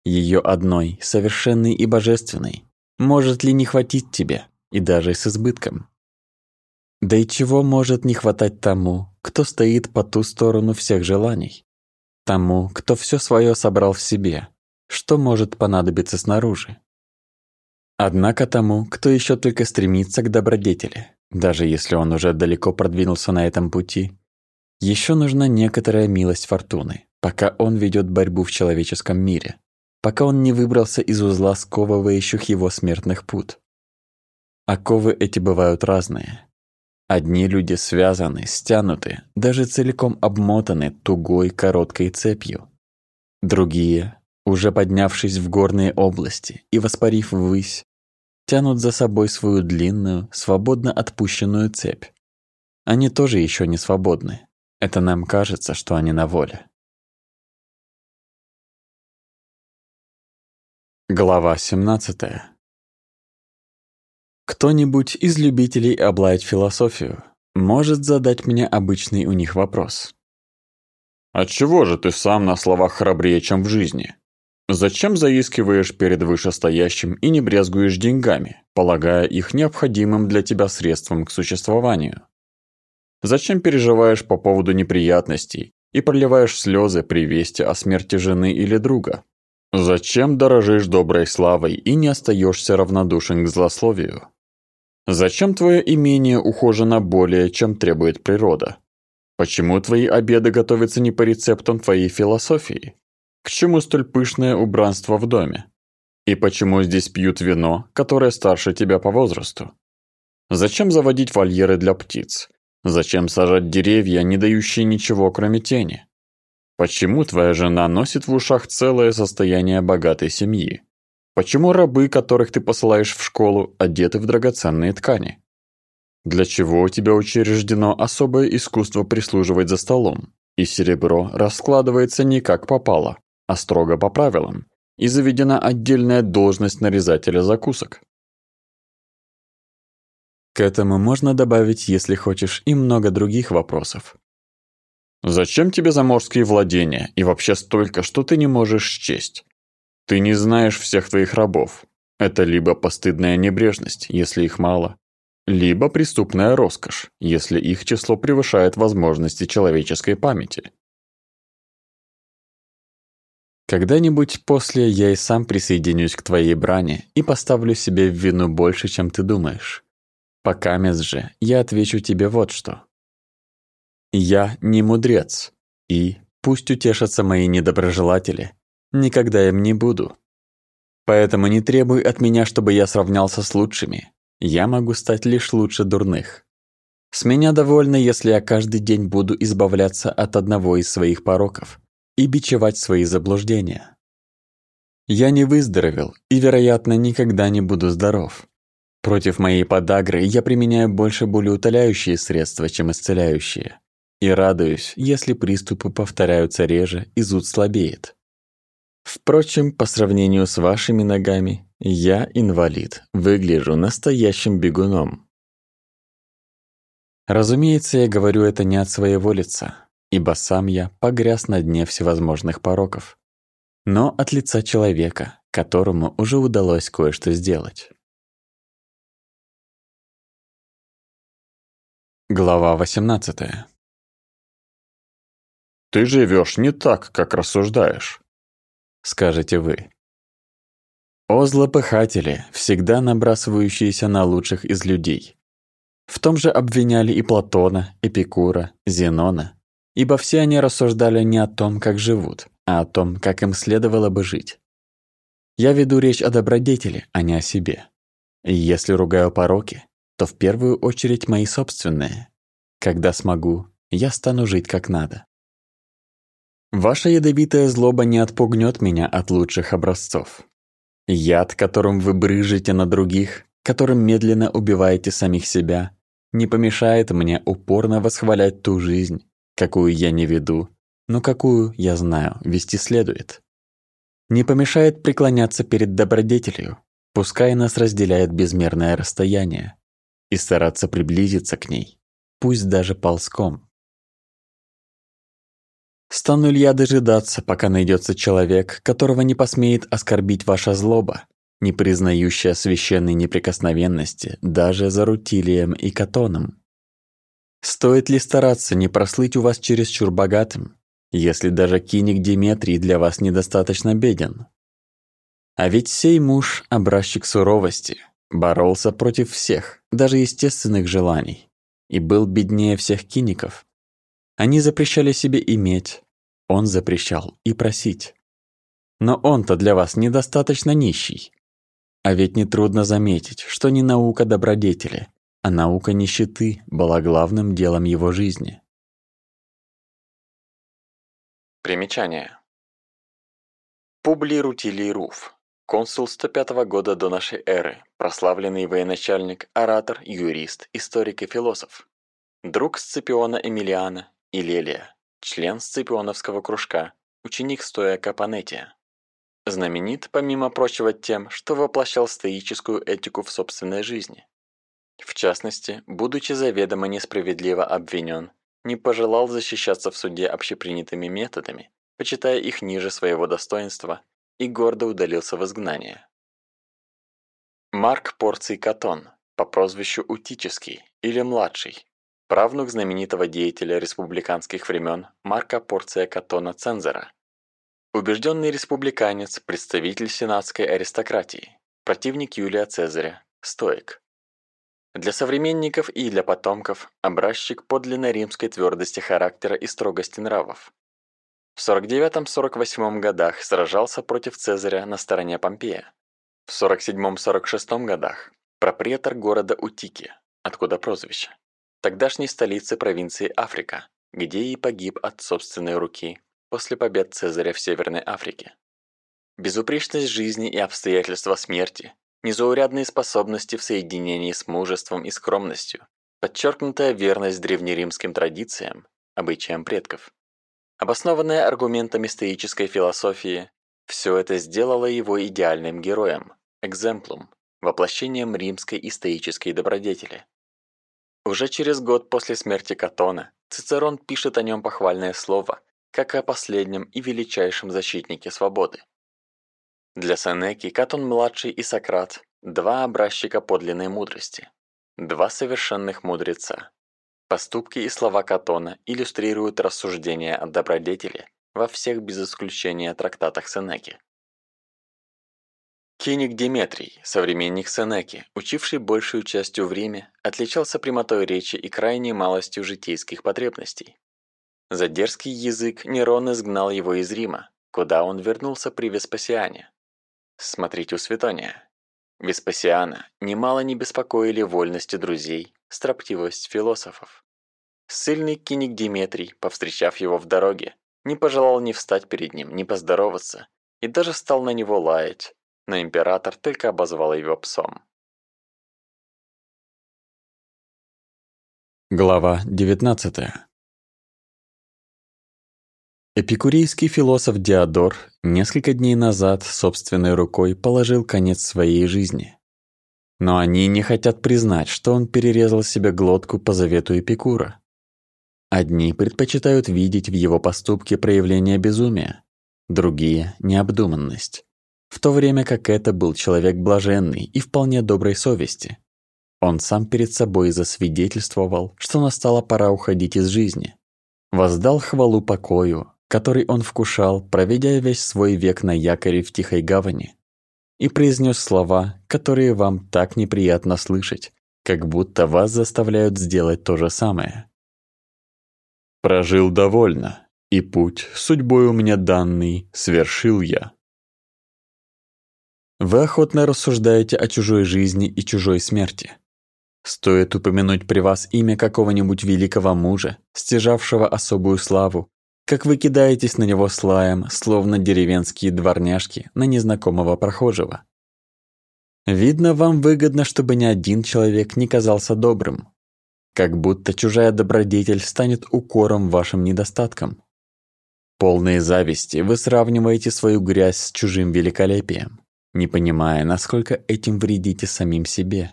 Ее одной, совершенной и божественной, может ли не хватить тебе, и даже с избытком? Да и чего может не хватать тому, кто стоит по ту сторону всех желаний? Тому, кто все свое собрал в себе, что может понадобиться снаружи. Однако тому, кто еще только стремится к добродетели, даже если он уже далеко продвинулся на этом пути, еще нужна некоторая милость фортуны, пока он ведет борьбу в человеческом мире, пока он не выбрался из узла сковывающих его смертных пут. Оковы эти бывают разные, Одни люди связаны, стянуты, даже целиком обмотаны тугой короткой цепью. Другие, уже поднявшись в горные области и воспарив ввысь, тянут за собой свою длинную, свободно отпущенную цепь. Они тоже еще не свободны. Это нам кажется, что они на воле. Глава 17 кто-нибудь из любителей облаять философию может задать мне обычный у них вопрос. «Отчего же ты сам на словах храбрее, чем в жизни? Зачем заискиваешь перед вышестоящим и не брезгуешь деньгами, полагая их необходимым для тебя средством к существованию? Зачем переживаешь по поводу неприятностей и проливаешь слезы при вести о смерти жены или друга? Зачем дорожишь доброй славой и не остаешься равнодушен к злословию? Зачем твое имение ухожено более, чем требует природа? Почему твои обеды готовятся не по рецептам твоей философии? К чему столь пышное убранство в доме? И почему здесь пьют вино, которое старше тебя по возрасту? Зачем заводить вольеры для птиц? Зачем сажать деревья, не дающие ничего, кроме тени? Почему твоя жена носит в ушах целое состояние богатой семьи? Почему рабы, которых ты посылаешь в школу, одеты в драгоценные ткани? Для чего у тебя учреждено особое искусство прислуживать за столом, и серебро раскладывается не как попало, а строго по правилам, и заведена отдельная должность нарезателя закусок? К этому можно добавить, если хочешь, и много других вопросов. Зачем тебе заморские владения и вообще столько, что ты не можешь счесть? Ты не знаешь всех твоих рабов. Это либо постыдная небрежность, если их мало, либо преступная роскошь, если их число превышает возможности человеческой памяти. Когда-нибудь после я и сам присоединюсь к твоей брани и поставлю себе в вину больше, чем ты думаешь. Пока же я отвечу тебе вот что. Я не мудрец, и, пусть утешатся мои недоброжелатели, никогда им не буду. Поэтому не требуй от меня, чтобы я сравнялся с лучшими. Я могу стать лишь лучше дурных. С меня довольно, если я каждый день буду избавляться от одного из своих пороков и бичевать свои заблуждения. Я не выздоровел и, вероятно, никогда не буду здоров. Против моей подагры я применяю больше болеутоляющие средства, чем исцеляющие. И радуюсь, если приступы повторяются реже и зуд слабеет. Впрочем, по сравнению с вашими ногами, я инвалид, выгляжу настоящим бегуном. Разумеется, я говорю это не от своего лица ибо сам я погряз на дне всевозможных пороков, но от лица человека, которому уже удалось кое-что сделать. Глава 18 «Ты живешь не так, как рассуждаешь», — скажете вы. О злопыхатели, всегда набрасывающиеся на лучших из людей. В том же обвиняли и Платона, Эпикура, Зенона, ибо все они рассуждали не о том, как живут, а о том, как им следовало бы жить. Я веду речь о добродетели, а не о себе. И если ругаю пороки, то в первую очередь мои собственные. Когда смогу, я стану жить как надо. Ваша ядовитая злоба не отпугнет меня от лучших образцов. Яд, которым вы брыжете на других, которым медленно убиваете самих себя, не помешает мне упорно восхвалять ту жизнь, какую я не веду, но какую, я знаю, вести следует. Не помешает преклоняться перед добродетелью, пускай нас разделяет безмерное расстояние, и стараться приблизиться к ней, пусть даже ползком. Стану ли я дожидаться, пока найдется человек, которого не посмеет оскорбить ваша злоба, не признающая священной неприкосновенности даже за Рутилием и Катоном? Стоит ли стараться не прослыть у вас чересчур богатым, если даже киник Диметрий для вас недостаточно беден? А ведь сей муж, образчик суровости, боролся против всех, даже естественных желаний, и был беднее всех киников. Они запрещали себе иметь, он запрещал и просить. Но он-то для вас недостаточно нищий. А ведь нетрудно заметить, что не наука добродетели, а наука нищеты была главным делом его жизни. Примечание. Публий Рутилий Руф, консул 105 года до нашей эры, прославленный военачальник, оратор, юрист, историк и философ. Друг Сципиона Эмилиана и Лелия, член Сципионовского кружка, ученик стоя Капанетия. Знаменит, помимо прочего, тем, что воплощал стоическую этику в собственной жизни. В частности, будучи заведомо несправедливо обвинен, не пожелал защищаться в суде общепринятыми методами, почитая их ниже своего достоинства, и гордо удалился в изгнание. Марк Порций Катон, по прозвищу Утический или Младший, правнук знаменитого деятеля республиканских времен Марка Порция Катона Цензора. Убежденный республиканец, представитель сенатской аристократии, противник Юлия Цезаря, стоик. Для современников и для потомков образчик подлинной римской твердости характера и строгости нравов. В 49-48 годах сражался против Цезаря на стороне Помпея. В 47-46 годах пропретор города Утики, откуда прозвище, тогдашней столицы провинции Африка, где и погиб от собственной руки после побед Цезаря в Северной Африке. Безупречность жизни и обстоятельства смерти незаурядные способности в соединении с мужеством и скромностью, подчеркнутая верность древнеримским традициям, обычаям предков, обоснованная аргументами стоической философии, все это сделало его идеальным героем, экземплум, воплощением римской и стоической добродетели. Уже через год после смерти Катона Цицерон пишет о нем похвальное слово, как о последнем и величайшем защитнике свободы. Для Сенеки Катон-младший и Сократ – два образчика подлинной мудрости. Два совершенных мудреца. Поступки и слова Катона иллюстрируют рассуждения о добродетели во всех без исключения трактатах Сенеки. Киник Диметрий, современник Сенеки, учивший большую частью в Риме, отличался прямотой речи и крайней малостью житейских потребностей. За дерзкий язык Нерон изгнал его из Рима, куда он вернулся при Веспасиане. Смотрите у Светония. Веспасиана немало не беспокоили вольности друзей, строптивость философов. Сильный киник Диметрий, повстречав его в дороге, не пожелал ни встать перед ним, ни поздороваться, и даже стал на него лаять, но император только обозвал его псом. Глава 19 Эпикурейский философ Диодор несколько дней назад собственной рукой положил конец своей жизни. Но они не хотят признать, что он перерезал себе глотку по завету Эпикура. Одни предпочитают видеть в его поступке проявление безумия, другие – необдуманность. В то время как это был человек блаженный и вполне доброй совести. Он сам перед собой засвидетельствовал, что настала пора уходить из жизни. Воздал хвалу покою, который он вкушал, проведя весь свой век на якоре в Тихой Гавани, и произнес слова, которые вам так неприятно слышать, как будто вас заставляют сделать то же самое. «Прожил довольно, и путь, судьбой у меня данный, свершил я». Вы охотно рассуждаете о чужой жизни и чужой смерти. Стоит упомянуть при вас имя какого-нибудь великого мужа, стяжавшего особую славу, как вы кидаетесь на него слаем, словно деревенские дворняжки на незнакомого прохожего. Видно, вам выгодно, чтобы ни один человек не казался добрым. Как будто чужая добродетель станет укором вашим недостаткам. Полные зависти вы сравниваете свою грязь с чужим великолепием, не понимая, насколько этим вредите самим себе.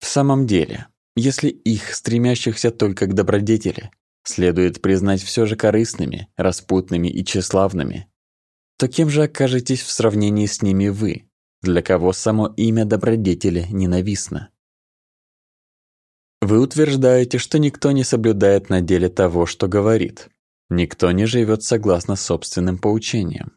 В самом деле, если их, стремящихся только к добродетели, следует признать все же корыстными, распутными и тщеславными, то кем же окажетесь в сравнении с ними вы, для кого само имя добродетели ненавистно? Вы утверждаете, что никто не соблюдает на деле того, что говорит. Никто не живет согласно собственным поучениям.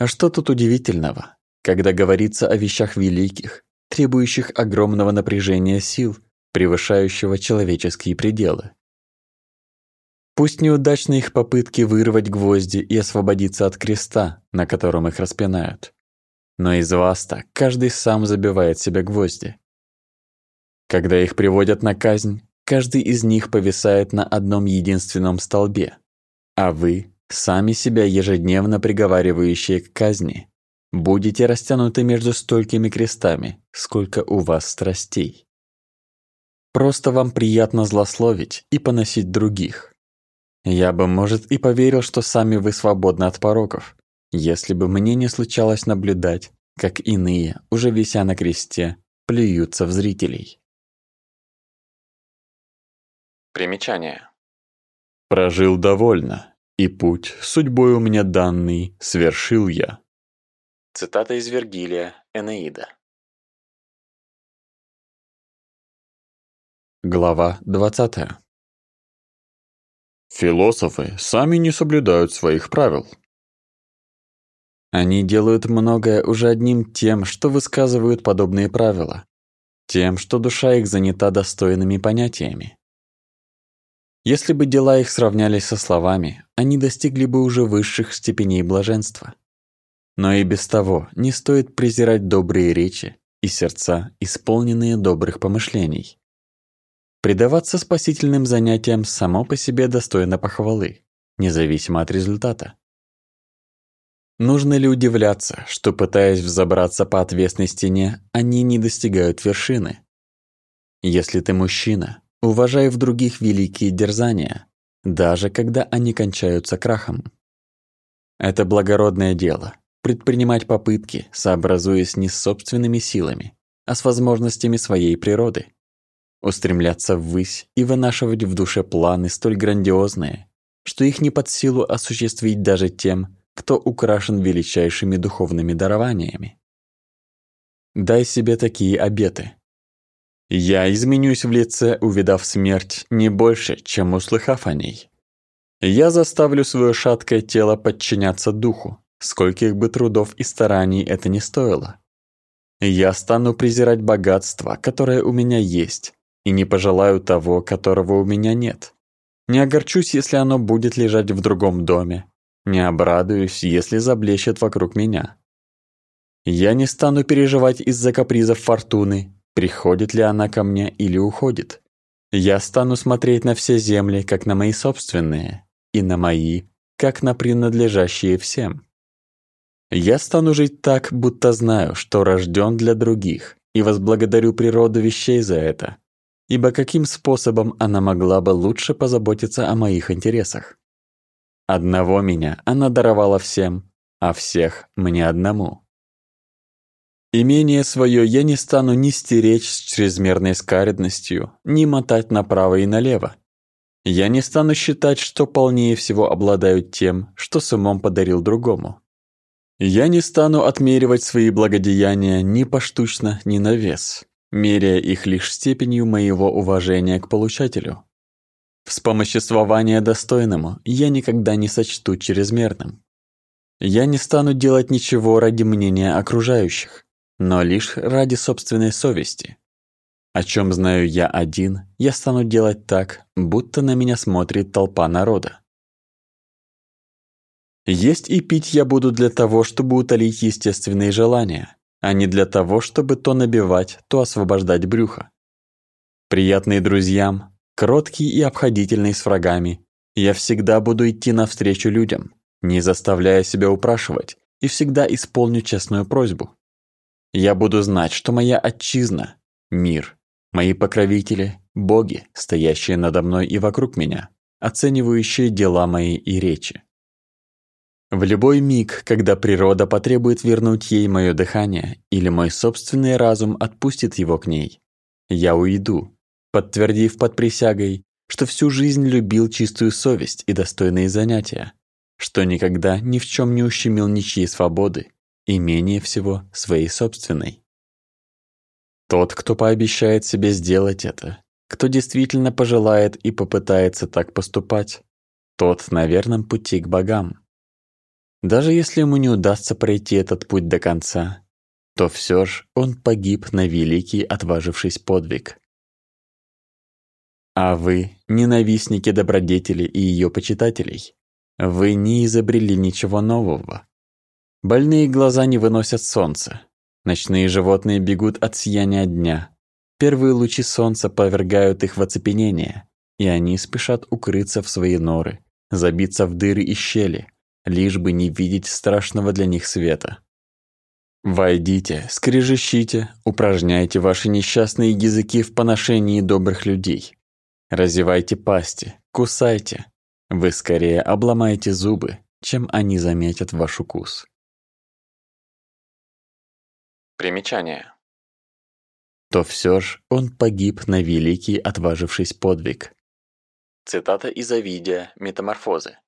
А что тут удивительного, когда говорится о вещах великих, требующих огромного напряжения сил, превышающего человеческие пределы? Пусть неудачны их попытки вырвать гвозди и освободиться от креста, на котором их распинают. Но из вас-то каждый сам забивает себе гвозди. Когда их приводят на казнь, каждый из них повисает на одном единственном столбе, а вы, сами себя ежедневно приговаривающие к казни, будете растянуты между столькими крестами, сколько у вас страстей. Просто вам приятно злословить и поносить других, я бы, может, и поверил, что сами вы свободны от пороков, если бы мне не случалось наблюдать, как иные, уже вися на кресте, плюются в зрителей. Примечание. Прожил довольно, и путь, судьбой у меня данный, свершил я. Цитата из Вергилия, Энеида. Глава двадцатая. Философы сами не соблюдают своих правил. Они делают многое уже одним тем, что высказывают подобные правила, тем, что душа их занята достойными понятиями. Если бы дела их сравнялись со словами, они достигли бы уже высших степеней блаженства. Но и без того не стоит презирать добрые речи и сердца, исполненные добрых помышлений. Предаваться спасительным занятиям само по себе достойно похвалы, независимо от результата. Нужно ли удивляться, что, пытаясь взобраться по отвесной стене, они не достигают вершины? Если ты мужчина, уважай в других великие дерзания, даже когда они кончаются крахом. Это благородное дело – предпринимать попытки, сообразуясь не с собственными силами, а с возможностями своей природы устремляться ввысь и вынашивать в душе планы столь грандиозные, что их не под силу осуществить даже тем, кто украшен величайшими духовными дарованиями. Дай себе такие обеты. Я изменюсь в лице, увидав смерть, не больше, чем услыхав о ней. Я заставлю свое шаткое тело подчиняться духу, скольких бы трудов и стараний это не стоило. Я стану презирать богатство, которое у меня есть, и не пожелаю того, которого у меня нет. Не огорчусь, если оно будет лежать в другом доме, не обрадуюсь, если заблещет вокруг меня. Я не стану переживать из-за капризов фортуны, приходит ли она ко мне или уходит. Я стану смотреть на все земли, как на мои собственные, и на мои, как на принадлежащие всем. Я стану жить так, будто знаю, что рожден для других, и возблагодарю природу вещей за это, ибо каким способом она могла бы лучше позаботиться о моих интересах? Одного меня она даровала всем, а всех мне одному. Имение свое я не стану ни стеречь с чрезмерной скаредностью, ни мотать направо и налево. Я не стану считать, что полнее всего обладаю тем, что с умом подарил другому. Я не стану отмеривать свои благодеяния ни поштучно, ни на вес, меряя их лишь степенью моего уважения к получателю. Вспомоществование достойному я никогда не сочту чрезмерным. Я не стану делать ничего ради мнения окружающих, но лишь ради собственной совести. О чем знаю я один, я стану делать так, будто на меня смотрит толпа народа. Есть и пить я буду для того, чтобы утолить естественные желания, а не для того, чтобы то набивать, то освобождать брюхо. Приятный друзьям, кроткий и обходительный с врагами, я всегда буду идти навстречу людям, не заставляя себя упрашивать, и всегда исполню честную просьбу. Я буду знать, что моя отчизна – мир, мои покровители – боги, стоящие надо мной и вокруг меня, оценивающие дела мои и речи. В любой миг, когда природа потребует вернуть ей мое дыхание или мой собственный разум отпустит его к ней, я уйду, подтвердив под присягой, что всю жизнь любил чистую совесть и достойные занятия, что никогда ни в чем не ущемил ничьей свободы и менее всего своей собственной. Тот, кто пообещает себе сделать это, кто действительно пожелает и попытается так поступать, тот на верном пути к богам. Даже если ему не удастся пройти этот путь до конца, то все ж он погиб на великий отважившись подвиг. А вы, ненавистники добродетели и ее почитателей, вы не изобрели ничего нового, Больные глаза не выносят солнца. Ночные животные бегут от сияния дня. Первые лучи солнца повергают их в оцепенение, и они спешат укрыться в свои норы, забиться в дыры и щели, лишь бы не видеть страшного для них света. Войдите, скрежещите, упражняйте ваши несчастные языки в поношении добрых людей. Разевайте пасти, кусайте. Вы скорее обломаете зубы, чем они заметят ваш укус. Примечание. То все ж он погиб на великий отважившись подвиг. Цитата из Овидия «Метаморфозы»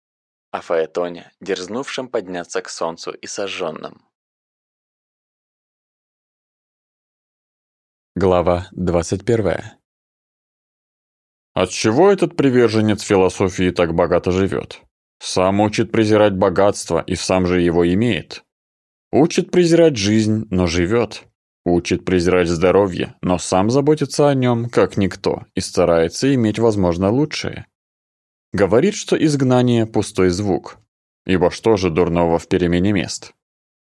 о Фаэтоне, дерзнувшем подняться к солнцу и сожженном. Глава 21. Отчего этот приверженец философии так богато живет? Сам учит презирать богатство и сам же его имеет. Учит презирать жизнь, но живет. Учит презирать здоровье, но сам заботится о нем, как никто, и старается иметь, возможно, лучшее. Говорит, что изгнание – пустой звук. Ибо что же дурного в перемене мест?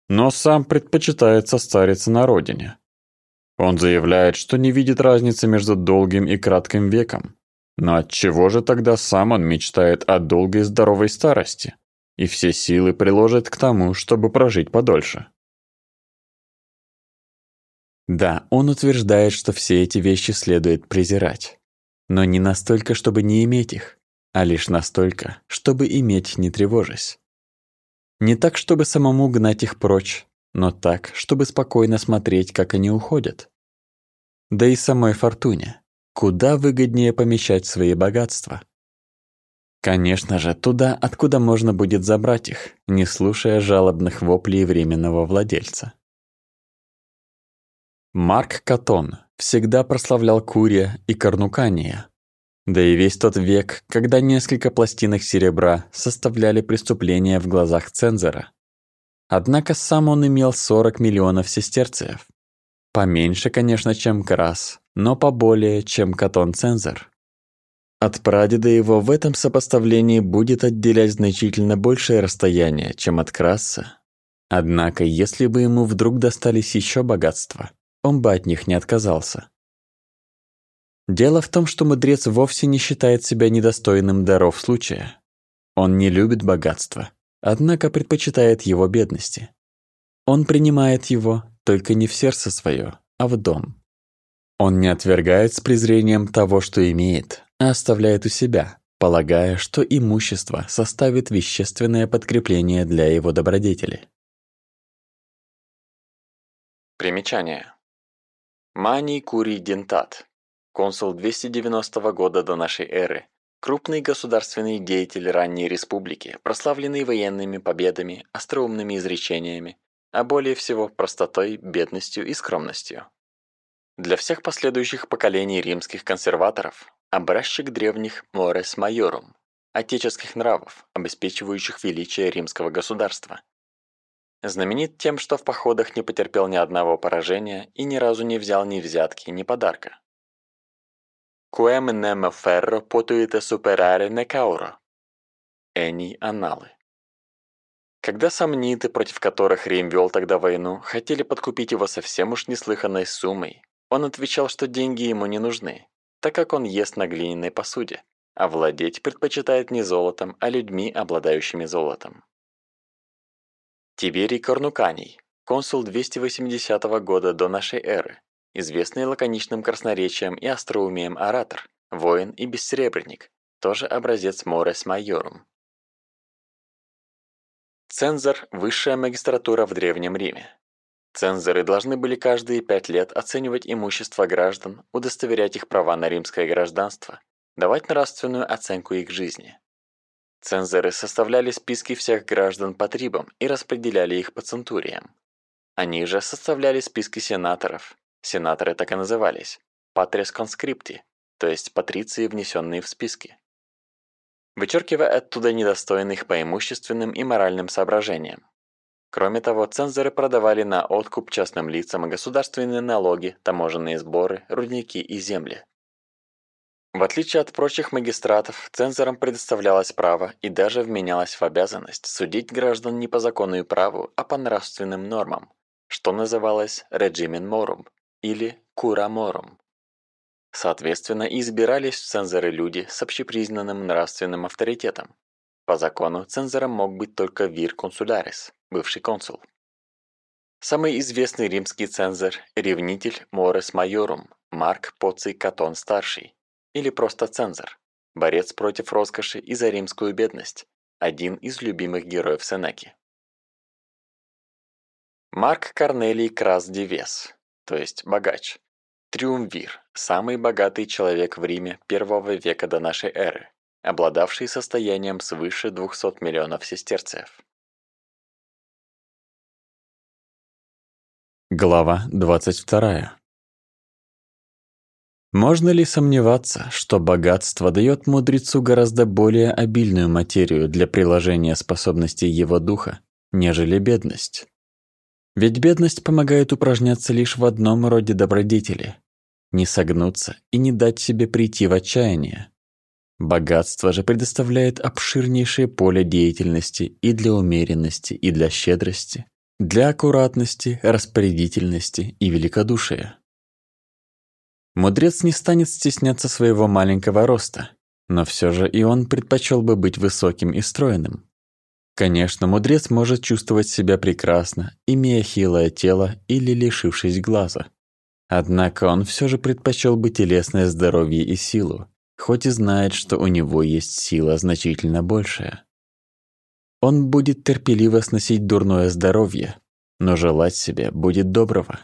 Но сам предпочитает состариться на родине. Он заявляет, что не видит разницы между долгим и кратким веком. Но от чего же тогда сам он мечтает о долгой здоровой старости? И все силы приложит к тому, чтобы прожить подольше. Да, он утверждает, что все эти вещи следует презирать. Но не настолько, чтобы не иметь их, а лишь настолько, чтобы иметь, не тревожась. Не так, чтобы самому гнать их прочь, но так, чтобы спокойно смотреть, как они уходят. Да и самой фортуне. Куда выгоднее помещать свои богатства. Конечно же, туда, откуда можно будет забрать их, не слушая жалобных воплей временного владельца. Марк Катон, всегда прославлял Курия и Корнукания. Да и весь тот век, когда несколько пластинок серебра составляли преступление в глазах цензора. Однако сам он имел 40 миллионов сестерцев. Поменьше, конечно, чем Крас, но поболее, чем Катон Цензор. От прадеда его в этом сопоставлении будет отделять значительно большее расстояние, чем от Краса. Однако, если бы ему вдруг достались еще богатства, он бы от них не отказался. Дело в том, что мудрец вовсе не считает себя недостойным даров случая. Он не любит богатства, однако предпочитает его бедности. Он принимает его, только не в сердце свое, а в дом. Он не отвергает с презрением того, что имеет, а оставляет у себя, полагая, что имущество составит вещественное подкрепление для его добродетели. Примечание. Маний Курий Дентат, консул 290 года до нашей эры, крупный государственный деятель ранней республики, прославленный военными победами, остроумными изречениями, а более всего простотой, бедностью и скромностью. Для всех последующих поколений римских консерваторов образчик древних Морес Майорум, отеческих нравов, обеспечивающих величие римского государства. Знаменит тем, что в походах не потерпел ни одного поражения и ни разу не взял ни взятки, ни подарка. Quem nemo ferro potuite superare ne cauro. Эни Аналы. Когда сомниты, против которых Рим вел тогда войну, хотели подкупить его совсем уж неслыханной суммой, он отвечал, что деньги ему не нужны, так как он ест на глиняной посуде, а владеть предпочитает не золотом, а людьми, обладающими золотом. Тиберий Корнуканий, консул 280 года до нашей эры, известный лаконичным красноречием и остроумием оратор, воин и бессребренник, тоже образец Морес Майорум. Цензор – высшая магистратура в Древнем Риме. Цензоры должны были каждые пять лет оценивать имущество граждан, удостоверять их права на римское гражданство, давать нравственную оценку их жизни. Цензоры составляли списки всех граждан по трибам и распределяли их по центуриям. Они же составляли списки сенаторов. Сенаторы так и назывались – патрис конскрипти, то есть патриции, внесенные в списки. Вычеркивая оттуда недостойных по имущественным и моральным соображениям, Кроме того, цензоры продавали на откуп частным лицам государственные налоги, таможенные сборы, рудники и земли. В отличие от прочих магистратов, цензорам предоставлялось право и даже вменялось в обязанность судить граждан не по закону и праву, а по нравственным нормам, что называлось «regimen morum» или «cura morum». Соответственно, избирались в цензоры люди с общепризнанным нравственным авторитетом, по закону цензором мог быть только вир консулярис, бывший консул. Самый известный римский цензор – ревнитель Морес Майорум, Марк Поций Катон Старший, или просто цензор, борец против роскоши и за римскую бедность, один из любимых героев Сенеки. Марк Корнелий Крас Дивес, то есть богач, триумвир, самый богатый человек в Риме первого века до нашей эры, обладавший состоянием свыше 200 миллионов сестерцев. Глава 22. Можно ли сомневаться, что богатство дает мудрецу гораздо более обильную материю для приложения способностей его духа, нежели бедность? Ведь бедность помогает упражняться лишь в одном роде добродетели – не согнуться и не дать себе прийти в отчаяние. Богатство же предоставляет обширнейшее поле деятельности и для умеренности, и для щедрости, для аккуратности, распорядительности и великодушия. Мудрец не станет стесняться своего маленького роста, но все же и он предпочел бы быть высоким и стройным. Конечно, мудрец может чувствовать себя прекрасно, имея хилое тело или лишившись глаза. Однако он все же предпочел бы телесное здоровье и силу, хоть и знает, что у него есть сила значительно большая. Он будет терпеливо сносить дурное здоровье, но желать себе будет доброго.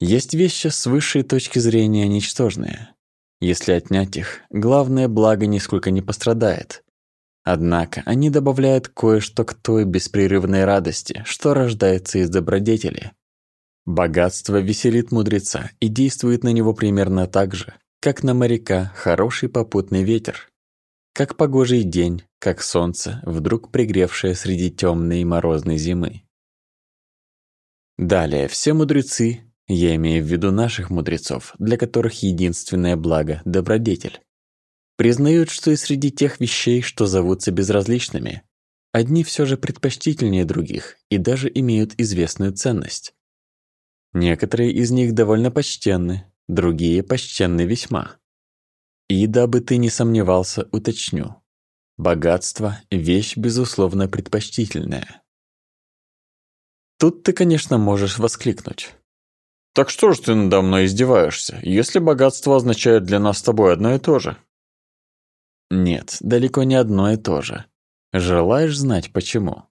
Есть вещи с высшей точки зрения ничтожные. Если отнять их, главное благо нисколько не пострадает. Однако они добавляют кое-что к той беспрерывной радости, что рождается из добродетели. Богатство веселит мудреца и действует на него примерно так же, как на моряка хороший попутный ветер, как погожий день, как солнце, вдруг пригревшее среди темной и морозной зимы. Далее, все мудрецы, я имею в виду наших мудрецов, для которых единственное благо – добродетель, признают, что и среди тех вещей, что зовутся безразличными, одни все же предпочтительнее других и даже имеют известную ценность. Некоторые из них довольно почтенны, другие почтенны весьма. И дабы ты не сомневался, уточню. Богатство – вещь, безусловно, предпочтительная. Тут ты, конечно, можешь воскликнуть. Так что ж ты надо мной издеваешься, если богатство означает для нас с тобой одно и то же? Нет, далеко не одно и то же. Желаешь знать почему?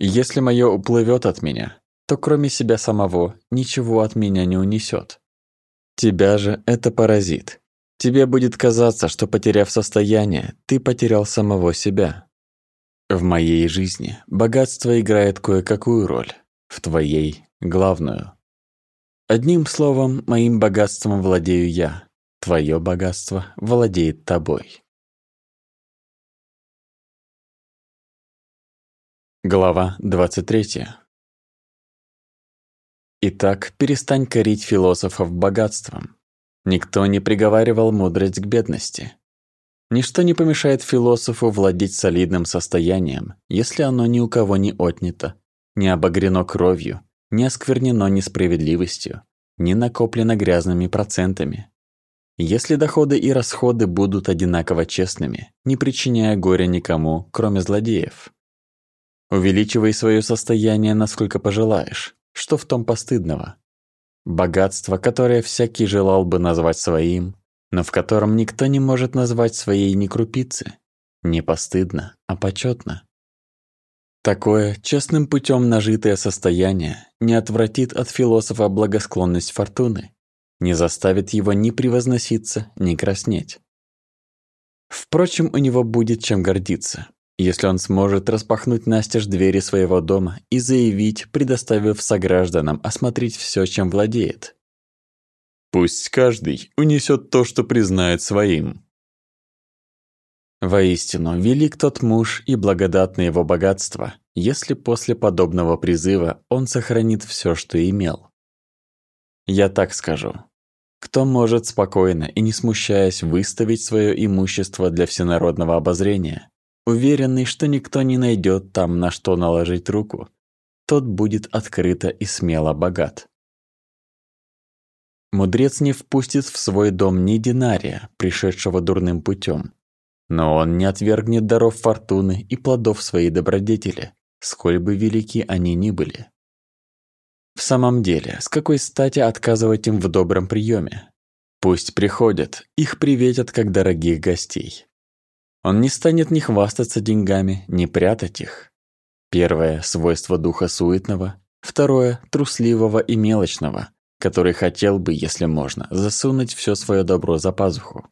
Если мое уплывет от меня, то кроме себя самого ничего от меня не унесет. Тебя же это поразит. Тебе будет казаться, что потеряв состояние, ты потерял самого себя. В моей жизни богатство играет кое-какую роль, в твоей – главную. Одним словом, моим богатством владею я, твое богатство владеет тобой. Глава 23 Итак, перестань корить философов богатством. Никто не приговаривал мудрость к бедности. Ничто не помешает философу владеть солидным состоянием, если оно ни у кого не отнято, не обогрено кровью, не осквернено несправедливостью, не накоплено грязными процентами. Если доходы и расходы будут одинаково честными, не причиняя горя никому, кроме злодеев. Увеличивай свое состояние, насколько пожелаешь, что в том постыдного? Богатство, которое всякий желал бы назвать своим, но в котором никто не может назвать своей ни крупицы. Не постыдно, а почетно. Такое честным путем нажитое состояние не отвратит от философа благосклонность фортуны, не заставит его ни превозноситься, ни краснеть. Впрочем, у него будет чем гордиться, если он сможет распахнуть настежь двери своего дома и заявить, предоставив согражданам осмотреть все, чем владеет. Пусть каждый унесет то, что признает своим. Воистину, велик тот муж и благодатно его богатство, если после подобного призыва он сохранит все, что имел. Я так скажу. Кто может спокойно и не смущаясь выставить свое имущество для всенародного обозрения, уверенный, что никто не найдет там на что наложить руку, тот будет открыто и смело богат. Мудрец не впустит в свой дом ни динария, пришедшего дурным путем, но он не отвергнет даров фортуны и плодов своей добродетели, сколь бы велики они ни были. В самом деле, с какой стати отказывать им в добром приеме? Пусть приходят, их приветят как дорогих гостей. Он не станет ни хвастаться деньгами, ни прятать их. Первое – свойство духа суетного, второе – трусливого и мелочного, который хотел бы, если можно, засунуть все свое добро за пазуху.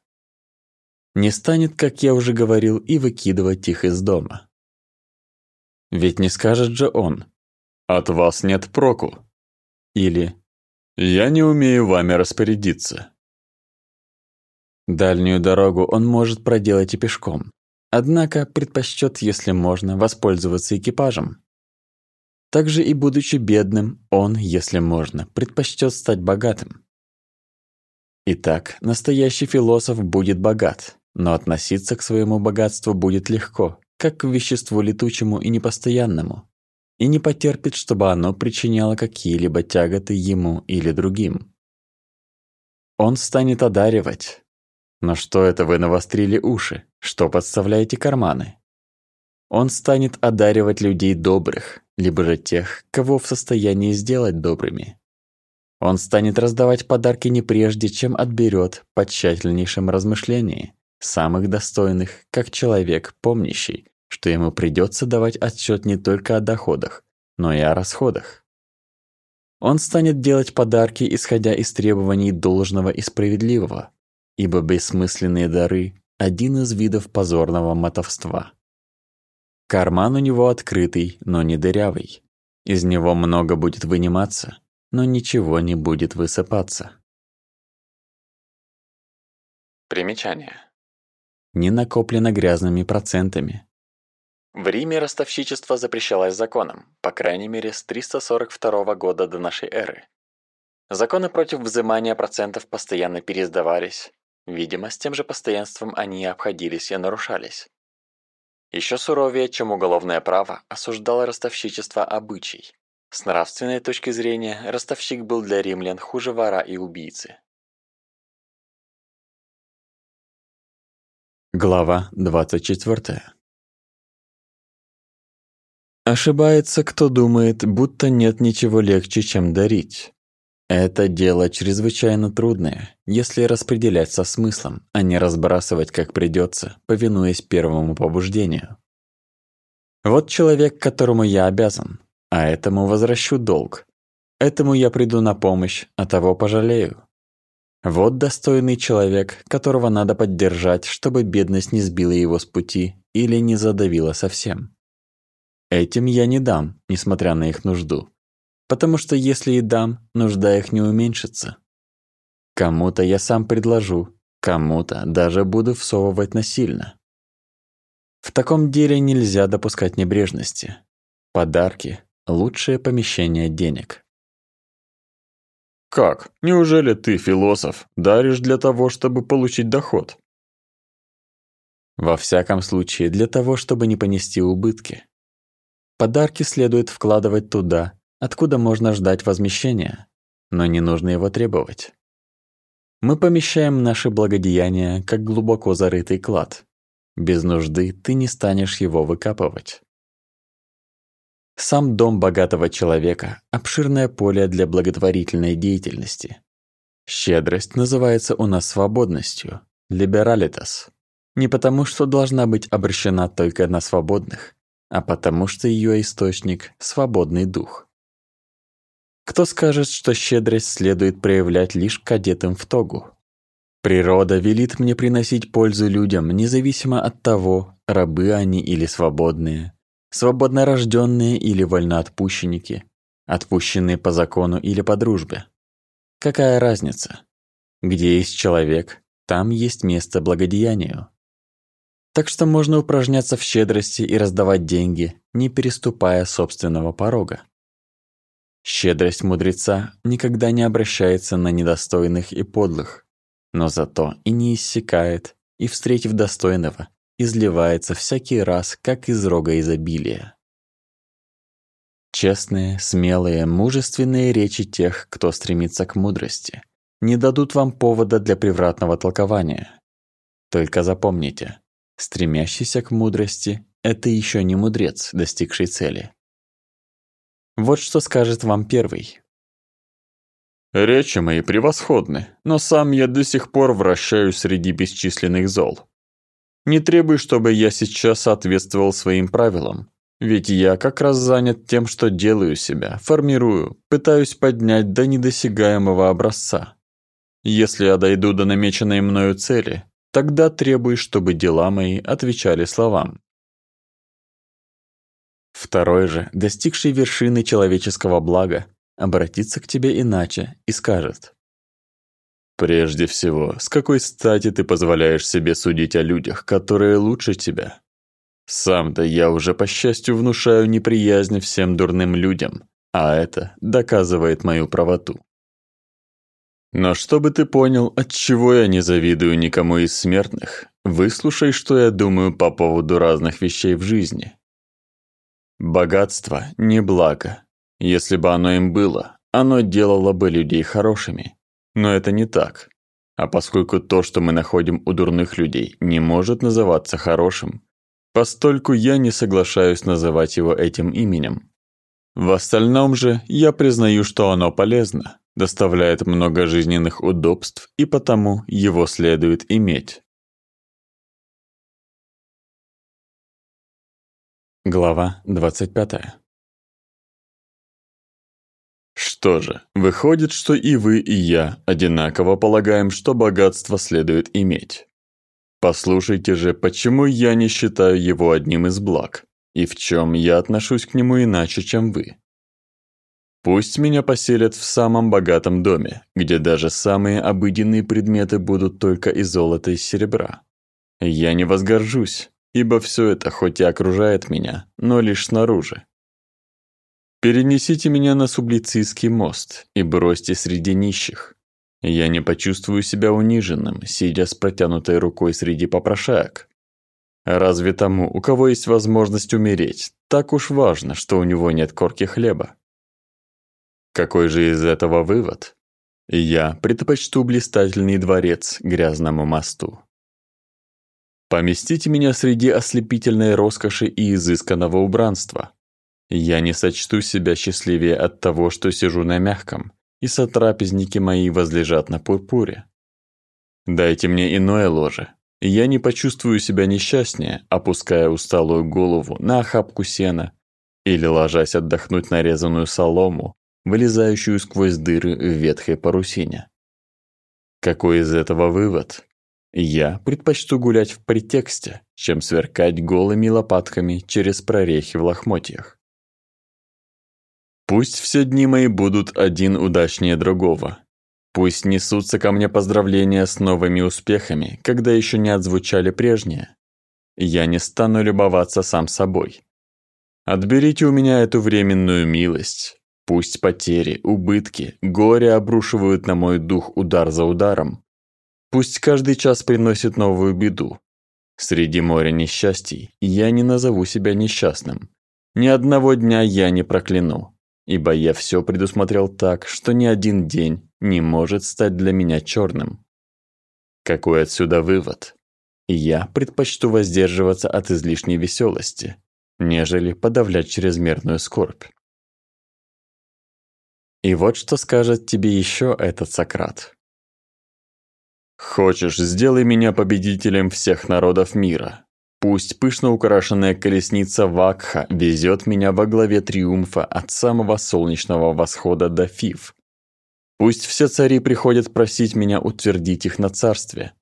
Не станет, как я уже говорил, и выкидывать их из дома. Ведь не скажет же он «От вас нет проку» или «Я не умею вами распорядиться». Дальнюю дорогу он может проделать и пешком, однако предпочтет, если можно, воспользоваться экипажем. Также и будучи бедным, он, если можно, предпочтет стать богатым. Итак, настоящий философ будет богат, но относиться к своему богатству будет легко, как к веществу летучему и непостоянному, и не потерпит, чтобы оно причиняло какие-либо тяготы ему или другим. Он станет одаривать, но что это вы навострили уши? Что подставляете карманы? Он станет одаривать людей добрых, либо же тех, кого в состоянии сделать добрыми. Он станет раздавать подарки не прежде, чем отберет по тщательнейшем размышлении самых достойных, как человек, помнящий, что ему придется давать отчет не только о доходах, но и о расходах. Он станет делать подарки, исходя из требований должного и справедливого, ибо бессмысленные дары – один из видов позорного мотовства. Карман у него открытый, но не дырявый. Из него много будет выниматься, но ничего не будет высыпаться. Примечание. Не накоплено грязными процентами. В Риме ростовщичество запрещалось законом, по крайней мере с 342 года до нашей эры. Законы против взимания процентов постоянно пересдавались, видимо, с тем же постоянством они обходились и нарушались. Еще суровее, чем уголовное право, осуждало ростовщичество обычай. С нравственной точки зрения, ростовщик был для римлян хуже вора и убийцы. Глава 24. Ошибается, кто думает, будто нет ничего легче, чем дарить. Это дело чрезвычайно трудное, если распределять со смыслом, а не разбрасывать как придется, повинуясь первому побуждению. Вот человек, которому я обязан, а этому возвращу долг. Этому я приду на помощь, а того пожалею. Вот достойный человек, которого надо поддержать, чтобы бедность не сбила его с пути или не задавила совсем. Этим я не дам, несмотря на их нужду. Потому что если и дам, нужда их не уменьшится. Кому-то я сам предложу, кому-то даже буду всовывать насильно. В таком деле нельзя допускать небрежности. Подарки – лучшее помещение денег. Как? Неужели ты, философ, даришь для того, чтобы получить доход? Во всяком случае, для того, чтобы не понести убытки. Подарки следует вкладывать туда, откуда можно ждать возмещения, но не нужно его требовать. Мы помещаем наши благодеяния, как глубоко зарытый клад. Без нужды ты не станешь его выкапывать. Сам дом богатого человека – обширное поле для благотворительной деятельности. Щедрость называется у нас свободностью – liberalitas. Не потому, что должна быть обращена только на свободных, а потому что ее источник – свободный дух. Кто скажет, что щедрость следует проявлять лишь к одетым в тогу? Природа велит мне приносить пользу людям, независимо от того, рабы они или свободные, свободно рожденные или вольноотпущенники, отпущенные по закону или по дружбе. Какая разница? Где есть человек, там есть место благодеянию. Так что можно упражняться в щедрости и раздавать деньги, не переступая собственного порога. Щедрость мудреца никогда не обращается на недостойных и подлых, но зато и не иссякает, и, встретив достойного, изливается всякий раз, как из рога изобилия. Честные, смелые, мужественные речи тех, кто стремится к мудрости, не дадут вам повода для превратного толкования. Только запомните, стремящийся к мудрости – это еще не мудрец, достигший цели. Вот что скажет вам первый. Речи мои превосходны, но сам я до сих пор вращаюсь среди бесчисленных зол. Не требуй, чтобы я сейчас соответствовал своим правилам, ведь я как раз занят тем, что делаю себя, формирую, пытаюсь поднять до недосягаемого образца. Если я дойду до намеченной мною цели, тогда требуй, чтобы дела мои отвечали словам. Второй же, достигший вершины человеческого блага, обратится к тебе иначе и скажет. «Прежде всего, с какой стати ты позволяешь себе судить о людях, которые лучше тебя? Сам-то я уже, по счастью, внушаю неприязнь всем дурным людям, а это доказывает мою правоту. Но чтобы ты понял, от чего я не завидую никому из смертных, выслушай, что я думаю по поводу разных вещей в жизни. Богатство – не благо. Если бы оно им было, оно делало бы людей хорошими. Но это не так. А поскольку то, что мы находим у дурных людей, не может называться хорошим, постольку я не соглашаюсь называть его этим именем. В остальном же я признаю, что оно полезно, доставляет много жизненных удобств и потому его следует иметь. Глава 25. Что же, выходит, что и вы, и я одинаково полагаем, что богатство следует иметь. Послушайте же, почему я не считаю его одним из благ, и в чем я отношусь к нему иначе, чем вы. Пусть меня поселят в самом богатом доме, где даже самые обыденные предметы будут только из золота и серебра. Я не возгоржусь, ибо все это хоть и окружает меня, но лишь снаружи. Перенесите меня на Сублицийский мост и бросьте среди нищих. Я не почувствую себя униженным, сидя с протянутой рукой среди попрошаек. Разве тому, у кого есть возможность умереть, так уж важно, что у него нет корки хлеба? Какой же из этого вывод? Я предпочту блистательный дворец грязному мосту. Поместите меня среди ослепительной роскоши и изысканного убранства. Я не сочту себя счастливее от того, что сижу на мягком, и сотрапезники мои возлежат на пурпуре. Дайте мне иное ложе, и я не почувствую себя несчастнее, опуская усталую голову на охапку сена или ложась отдохнуть на резаную солому, вылезающую сквозь дыры в ветхой парусине. Какой из этого вывод? Я предпочту гулять в претексте, чем сверкать голыми лопатками через прорехи в лохмотьях. Пусть все дни мои будут один удачнее другого. Пусть несутся ко мне поздравления с новыми успехами, когда еще не отзвучали прежние. Я не стану любоваться сам собой. Отберите у меня эту временную милость, Пусть потери, убытки, горе обрушивают на мой дух удар за ударом. Пусть каждый час приносит новую беду. Среди моря несчастий я не назову себя несчастным. Ни одного дня я не прокляну, ибо я все предусмотрел так, что ни один день не может стать для меня черным. Какой отсюда вывод? Я предпочту воздерживаться от излишней веселости, нежели подавлять чрезмерную скорбь. И вот что скажет тебе еще этот Сократ. «Хочешь, сделай меня победителем всех народов мира. Пусть пышно украшенная колесница Вакха везет меня во главе триумфа от самого солнечного восхода до Фив. Пусть все цари приходят просить меня утвердить их на царстве.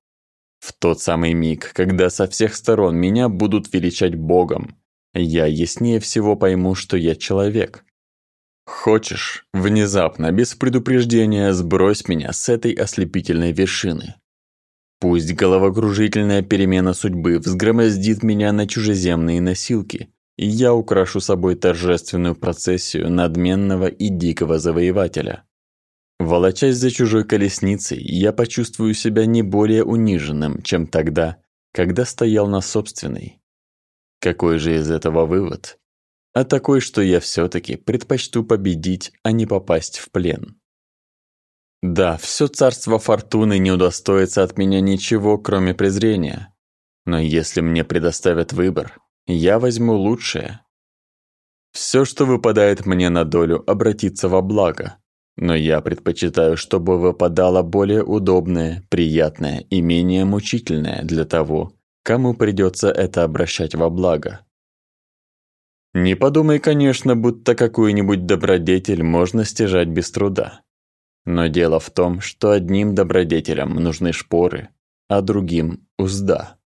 В тот самый миг, когда со всех сторон меня будут величать Богом, я яснее всего пойму, что я человек, Хочешь, внезапно, без предупреждения, сбрось меня с этой ослепительной вершины. Пусть головокружительная перемена судьбы взгромоздит меня на чужеземные носилки, и я украшу собой торжественную процессию надменного и дикого завоевателя. Волочась за чужой колесницей, я почувствую себя не более униженным, чем тогда, когда стоял на собственной. Какой же из этого вывод? а такой, что я все-таки предпочту победить, а не попасть в плен. Да, все царство фортуны не удостоится от меня ничего, кроме презрения. Но если мне предоставят выбор, я возьму лучшее. Все, что выпадает мне на долю, обратится во благо. Но я предпочитаю, чтобы выпадало более удобное, приятное и менее мучительное для того, кому придется это обращать во благо. Не подумай, конечно, будто какую-нибудь добродетель можно стяжать без труда. Но дело в том, что одним добродетелям нужны шпоры, а другим – узда.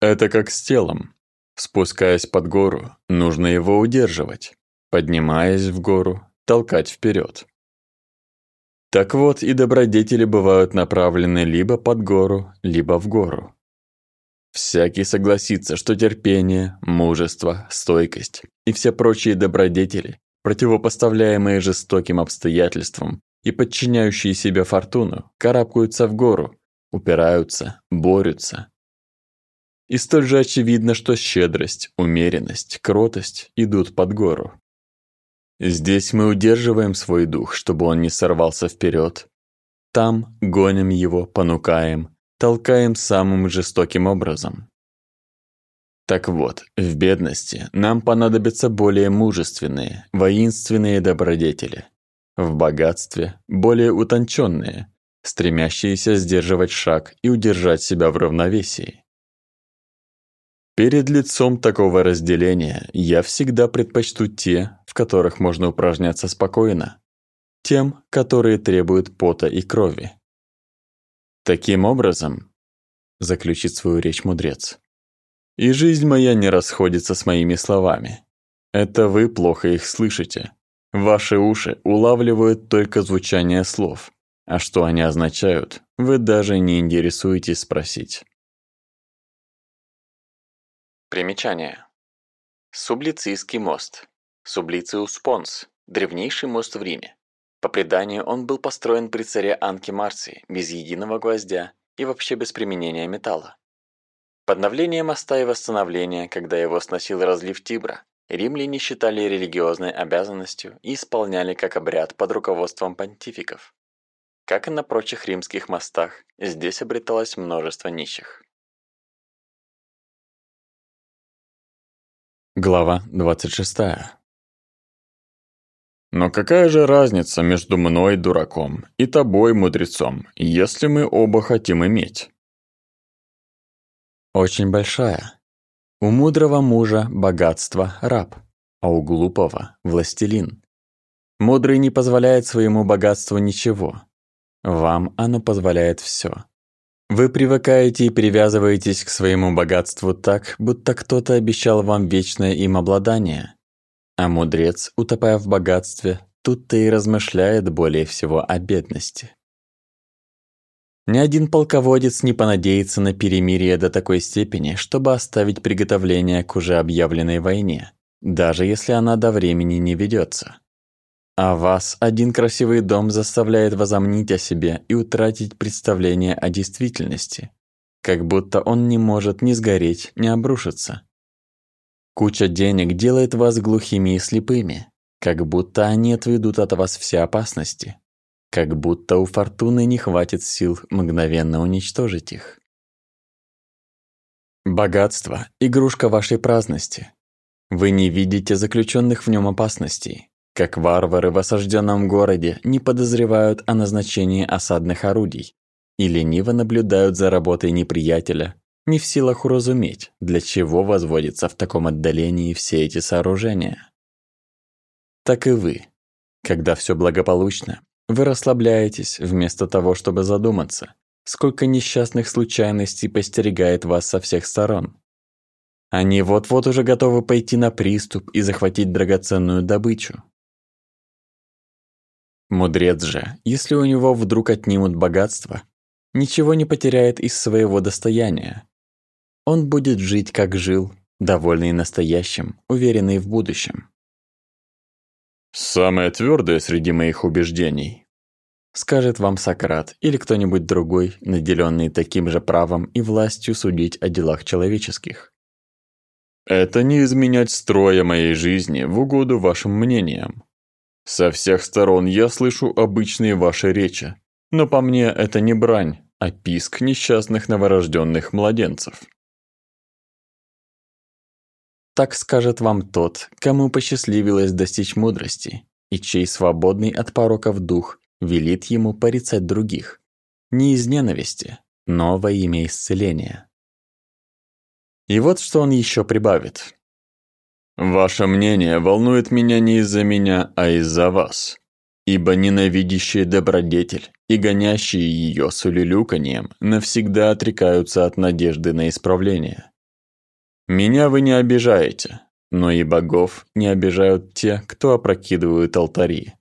Это как с телом. Спускаясь под гору, нужно его удерживать. Поднимаясь в гору, толкать вперед. Так вот, и добродетели бывают направлены либо под гору, либо в гору. Всякий согласится, что терпение, мужество, стойкость и все прочие добродетели, противопоставляемые жестоким обстоятельствам и подчиняющие себе фортуну, карабкаются в гору, упираются, борются. И столь же очевидно, что щедрость, умеренность, кротость идут под гору. Здесь мы удерживаем свой дух, чтобы он не сорвался вперед. Там гоним его, понукаем, толкаем самым жестоким образом. Так вот, в бедности нам понадобятся более мужественные, воинственные добродетели. В богатстве – более утонченные, стремящиеся сдерживать шаг и удержать себя в равновесии. Перед лицом такого разделения я всегда предпочту те, в которых можно упражняться спокойно, тем, которые требуют пота и крови. Таким образом, заключит свою речь мудрец, и жизнь моя не расходится с моими словами. Это вы плохо их слышите. Ваши уши улавливают только звучание слов, а что они означают, вы даже не интересуетесь спросить. Примечание. Сублицийский мост. Сублициус Понс. Древнейший мост в Риме. По преданию, он был построен при царе Анке Марции, без единого гвоздя и вообще без применения металла. Подновление моста и восстановление, когда его сносил разлив Тибра, римляне считали религиозной обязанностью и исполняли как обряд под руководством понтификов. Как и на прочих римских мостах, здесь обреталось множество нищих. Глава 26. Но какая же разница между мной, дураком, и тобой, мудрецом, если мы оба хотим иметь? Очень большая. У мудрого мужа богатство – раб, а у глупого – властелин. Мудрый не позволяет своему богатству ничего. Вам оно позволяет все. Вы привыкаете и привязываетесь к своему богатству так, будто кто-то обещал вам вечное им обладание. А мудрец, утопая в богатстве, тут-то и размышляет более всего о бедности. Ни один полководец не понадеется на перемирие до такой степени, чтобы оставить приготовление к уже объявленной войне, даже если она до времени не ведется. А вас один красивый дом заставляет возомнить о себе и утратить представление о действительности, как будто он не может ни сгореть, ни обрушиться. Куча денег делает вас глухими и слепыми, как будто они отведут от вас все опасности как будто у фортуны не хватит сил мгновенно уничтожить их. Богатство – игрушка вашей праздности. Вы не видите заключенных в нем опасностей, как варвары в осажденном городе не подозревают о назначении осадных орудий и лениво наблюдают за работой неприятеля, не в силах уразуметь, для чего возводятся в таком отдалении все эти сооружения. Так и вы, когда все благополучно, вы расслабляетесь, вместо того, чтобы задуматься, сколько несчастных случайностей постерегает вас со всех сторон. Они вот-вот уже готовы пойти на приступ и захватить драгоценную добычу. Мудрец же, если у него вдруг отнимут богатство, ничего не потеряет из своего достояния. Он будет жить, как жил, довольный настоящим, уверенный в будущем. Самое твердое среди моих убеждений. Скажет вам Сократ или кто-нибудь другой, наделенный таким же правом и властью судить о делах человеческих. Это не изменять строя моей жизни в угоду вашим мнениям. Со всех сторон я слышу обычные ваши речи, но по мне это не брань, а писк несчастных новорожденных младенцев. Так скажет вам тот, кому посчастливилось достичь мудрости, и чей свободный от пороков дух велит ему порицать других. Не из ненависти, но во имя исцеления. И вот что он еще прибавит. «Ваше мнение волнует меня не из-за меня, а из-за вас. Ибо ненавидящие добродетель и гонящие ее с улюлюканьем навсегда отрекаются от надежды на исправление. Меня вы не обижаете, но и богов не обижают те, кто опрокидывают алтари.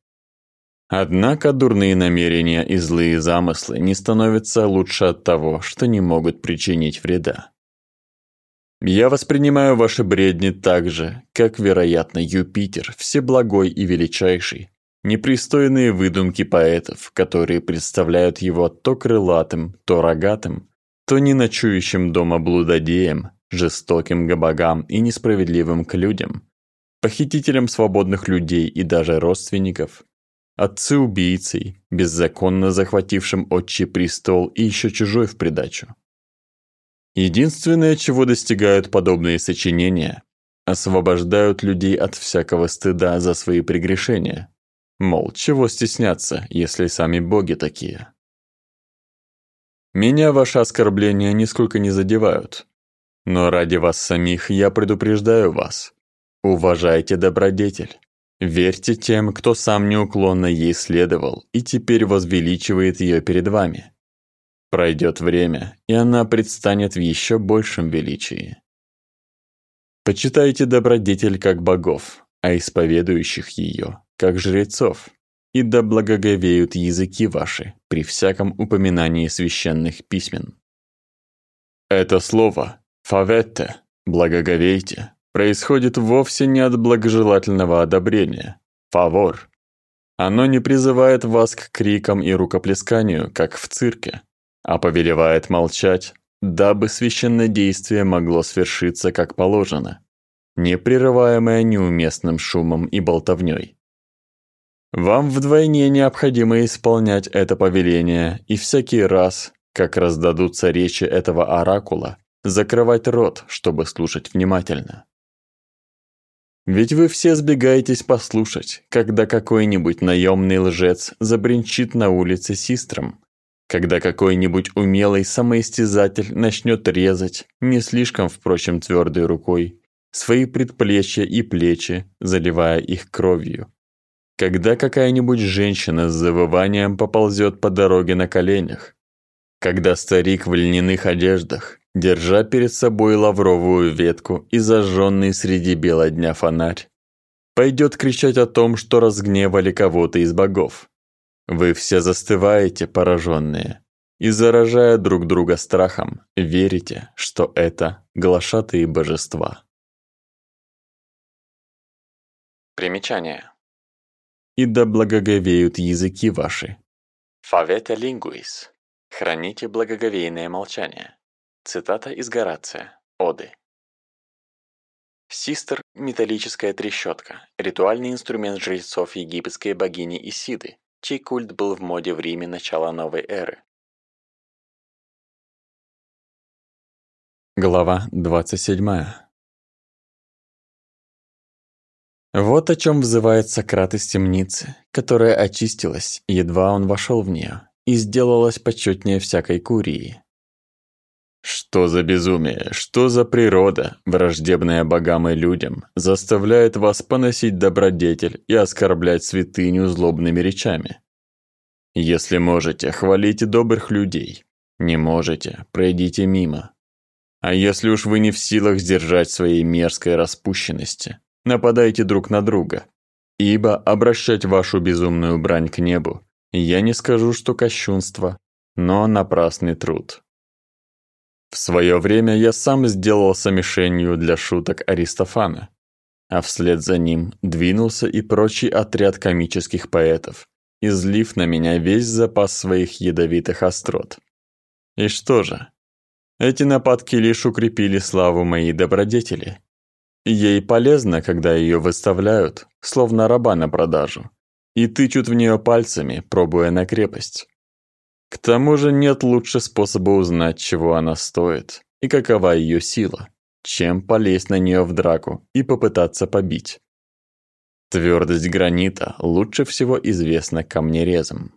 Однако дурные намерения и злые замыслы не становятся лучше от того, что не могут причинить вреда. Я воспринимаю ваши бредни так же, как, вероятно, Юпитер, всеблагой и величайший, непристойные выдумки поэтов, которые представляют его то крылатым, то рогатым, то неночующим дома блудодеем, жестоким к богам и несправедливым к людям, похитителем свободных людей и даже родственников, отцы-убийцей, беззаконно захватившим отчий престол и еще чужой в придачу. Единственное, чего достигают подобные сочинения, освобождают людей от всякого стыда за свои прегрешения. Мол, чего стесняться, если сами боги такие? Меня ваши оскорбления нисколько не задевают, но ради вас самих я предупреждаю вас. Уважайте добродетель. Верьте тем, кто сам неуклонно ей следовал и теперь возвеличивает ее перед вами. Пройдет время, и она предстанет в еще большем величии. Почитайте добродетель как богов, а исповедующих ее как жрецов, и да благоговеют языки ваши при всяком упоминании священных письмен. Это слово «фаветте» – «благоговейте» происходит вовсе не от благожелательного одобрения, «фавор». Оно не призывает вас к крикам и рукоплесканию, как в цирке, а повелевает молчать, дабы священное действие могло свершиться как положено, не прерываемое неуместным шумом и болтовней. Вам вдвойне необходимо исполнять это повеление и всякий раз, как раздадутся речи этого оракула, закрывать рот, чтобы слушать внимательно. Ведь вы все сбегаетесь послушать, когда какой-нибудь наемный лжец забринчит на улице систром, когда какой-нибудь умелый самоистязатель начнет резать, не слишком, впрочем, твердой рукой, свои предплечья и плечи, заливая их кровью. Когда какая-нибудь женщина с завыванием поползет по дороге на коленях. Когда старик в льняных одеждах, держа перед собой лавровую ветку и зажженный среди бела дня фонарь, пойдет кричать о том, что разгневали кого-то из богов. Вы все застываете, пораженные, и, заражая друг друга страхом, верите, что это глашатые божества. Примечание. «И да благоговеют языки ваши». Favete linguis. Храните благоговейное молчание. Цитата из Горация. Оды. Систер – металлическая трещотка, ритуальный инструмент жрецов египетской богини Исиды, чей культ был в моде в Риме начала новой эры. Глава 27. Вот о чем взывает Сократ из темницы, которая очистилась, едва он вошел в нее, и сделалась почетнее всякой курии. Что за безумие, что за природа, враждебная богам и людям, заставляет вас поносить добродетель и оскорблять святыню злобными речами? Если можете, хвалите добрых людей. Не можете, пройдите мимо. А если уж вы не в силах сдержать своей мерзкой распущенности, нападайте друг на друга. Ибо обращать вашу безумную брань к небу, я не скажу, что кощунство, но напрасный труд. В свое время я сам сделался мишенью для шуток Аристофана, а вслед за ним двинулся и прочий отряд комических поэтов, излив на меня весь запас своих ядовитых острот. И что же? Эти нападки лишь укрепили славу моей добродетели, Ей полезно, когда ее выставляют, словно раба на продажу, и тычут в нее пальцами, пробуя на крепость. К тому же нет лучше способа узнать, чего она стоит и какова ее сила, чем полезть на нее в драку и попытаться побить. Твердость гранита лучше всего известна камнерезом.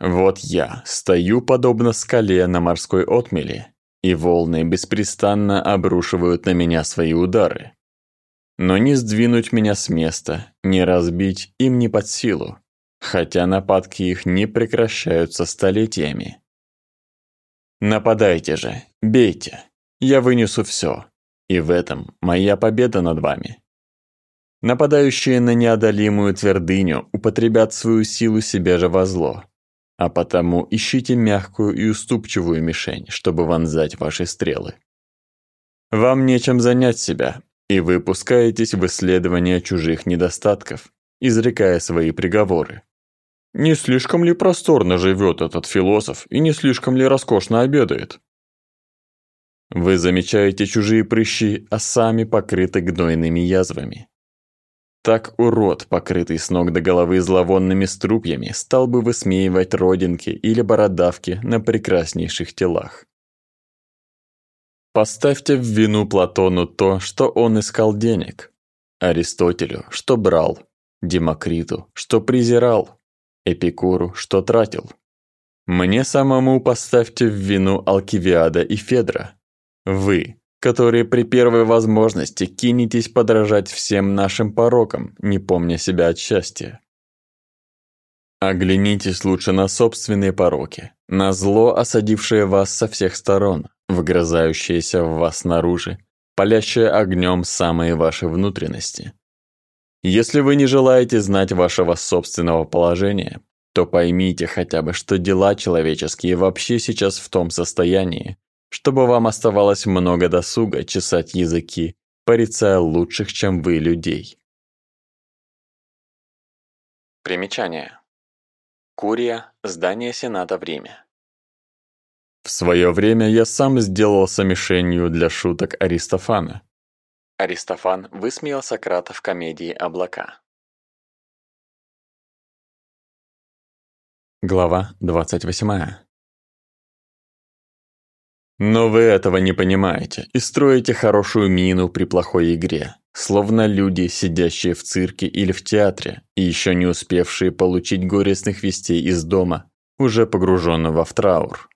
Вот я стою подобно скале на морской отмели и волны беспрестанно обрушивают на меня свои удары. Но не сдвинуть меня с места, не разбить им не под силу, хотя нападки их не прекращаются столетиями. Нападайте же, бейте, я вынесу все, и в этом моя победа над вами. Нападающие на неодолимую твердыню употребят свою силу себе же во зло, а потому ищите мягкую и уступчивую мишень, чтобы вонзать ваши стрелы. Вам нечем занять себя, и вы пускаетесь в исследование чужих недостатков, изрекая свои приговоры. Не слишком ли просторно живет этот философ и не слишком ли роскошно обедает? Вы замечаете чужие прыщи, а сами покрыты гнойными язвами. Так урод, покрытый с ног до головы зловонными струпьями, стал бы высмеивать родинки или бородавки на прекраснейших телах. Поставьте в вину Платону то, что он искал денег, Аристотелю, что брал, Демокриту, что презирал, Эпикуру, что тратил. Мне самому поставьте в вину Алкивиада и Федра. Вы, которые при первой возможности кинетесь подражать всем нашим порокам, не помня себя от счастья. Оглянитесь лучше на собственные пороки, на зло, осадившее вас со всех сторон, вгрызающееся в вас снаружи, палящее огнем самые ваши внутренности. Если вы не желаете знать вашего собственного положения, то поймите хотя бы, что дела человеческие вообще сейчас в том состоянии, чтобы вам оставалось много досуга чесать языки, порицая лучших, чем вы, людей. Примечание. Курия, здание Сената в Риме. В свое время я сам сделался мишенью для шуток Аристофана. Аристофан высмеял Сократа в комедии «Облака». Глава 28. Но вы этого не понимаете и строите хорошую мину при плохой игре, словно люди, сидящие в цирке или в театре и еще не успевшие получить горестных вестей из дома, уже погруженного в траур.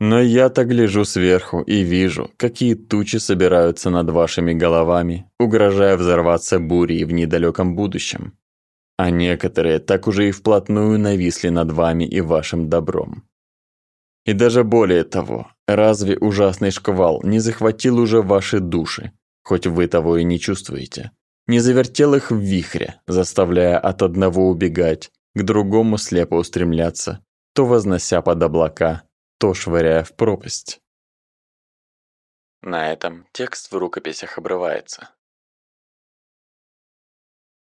Но я-то гляжу сверху и вижу, какие тучи собираются над вашими головами, угрожая взорваться бурей в недалеком будущем а некоторые так уже и вплотную нависли над вами и вашим добром. И даже более того, разве ужасный шквал не захватил уже ваши души, хоть вы того и не чувствуете, не завертел их в вихре, заставляя от одного убегать, к другому слепо устремляться, то вознося под облака, то швыряя в пропасть. На этом текст в рукописях обрывается.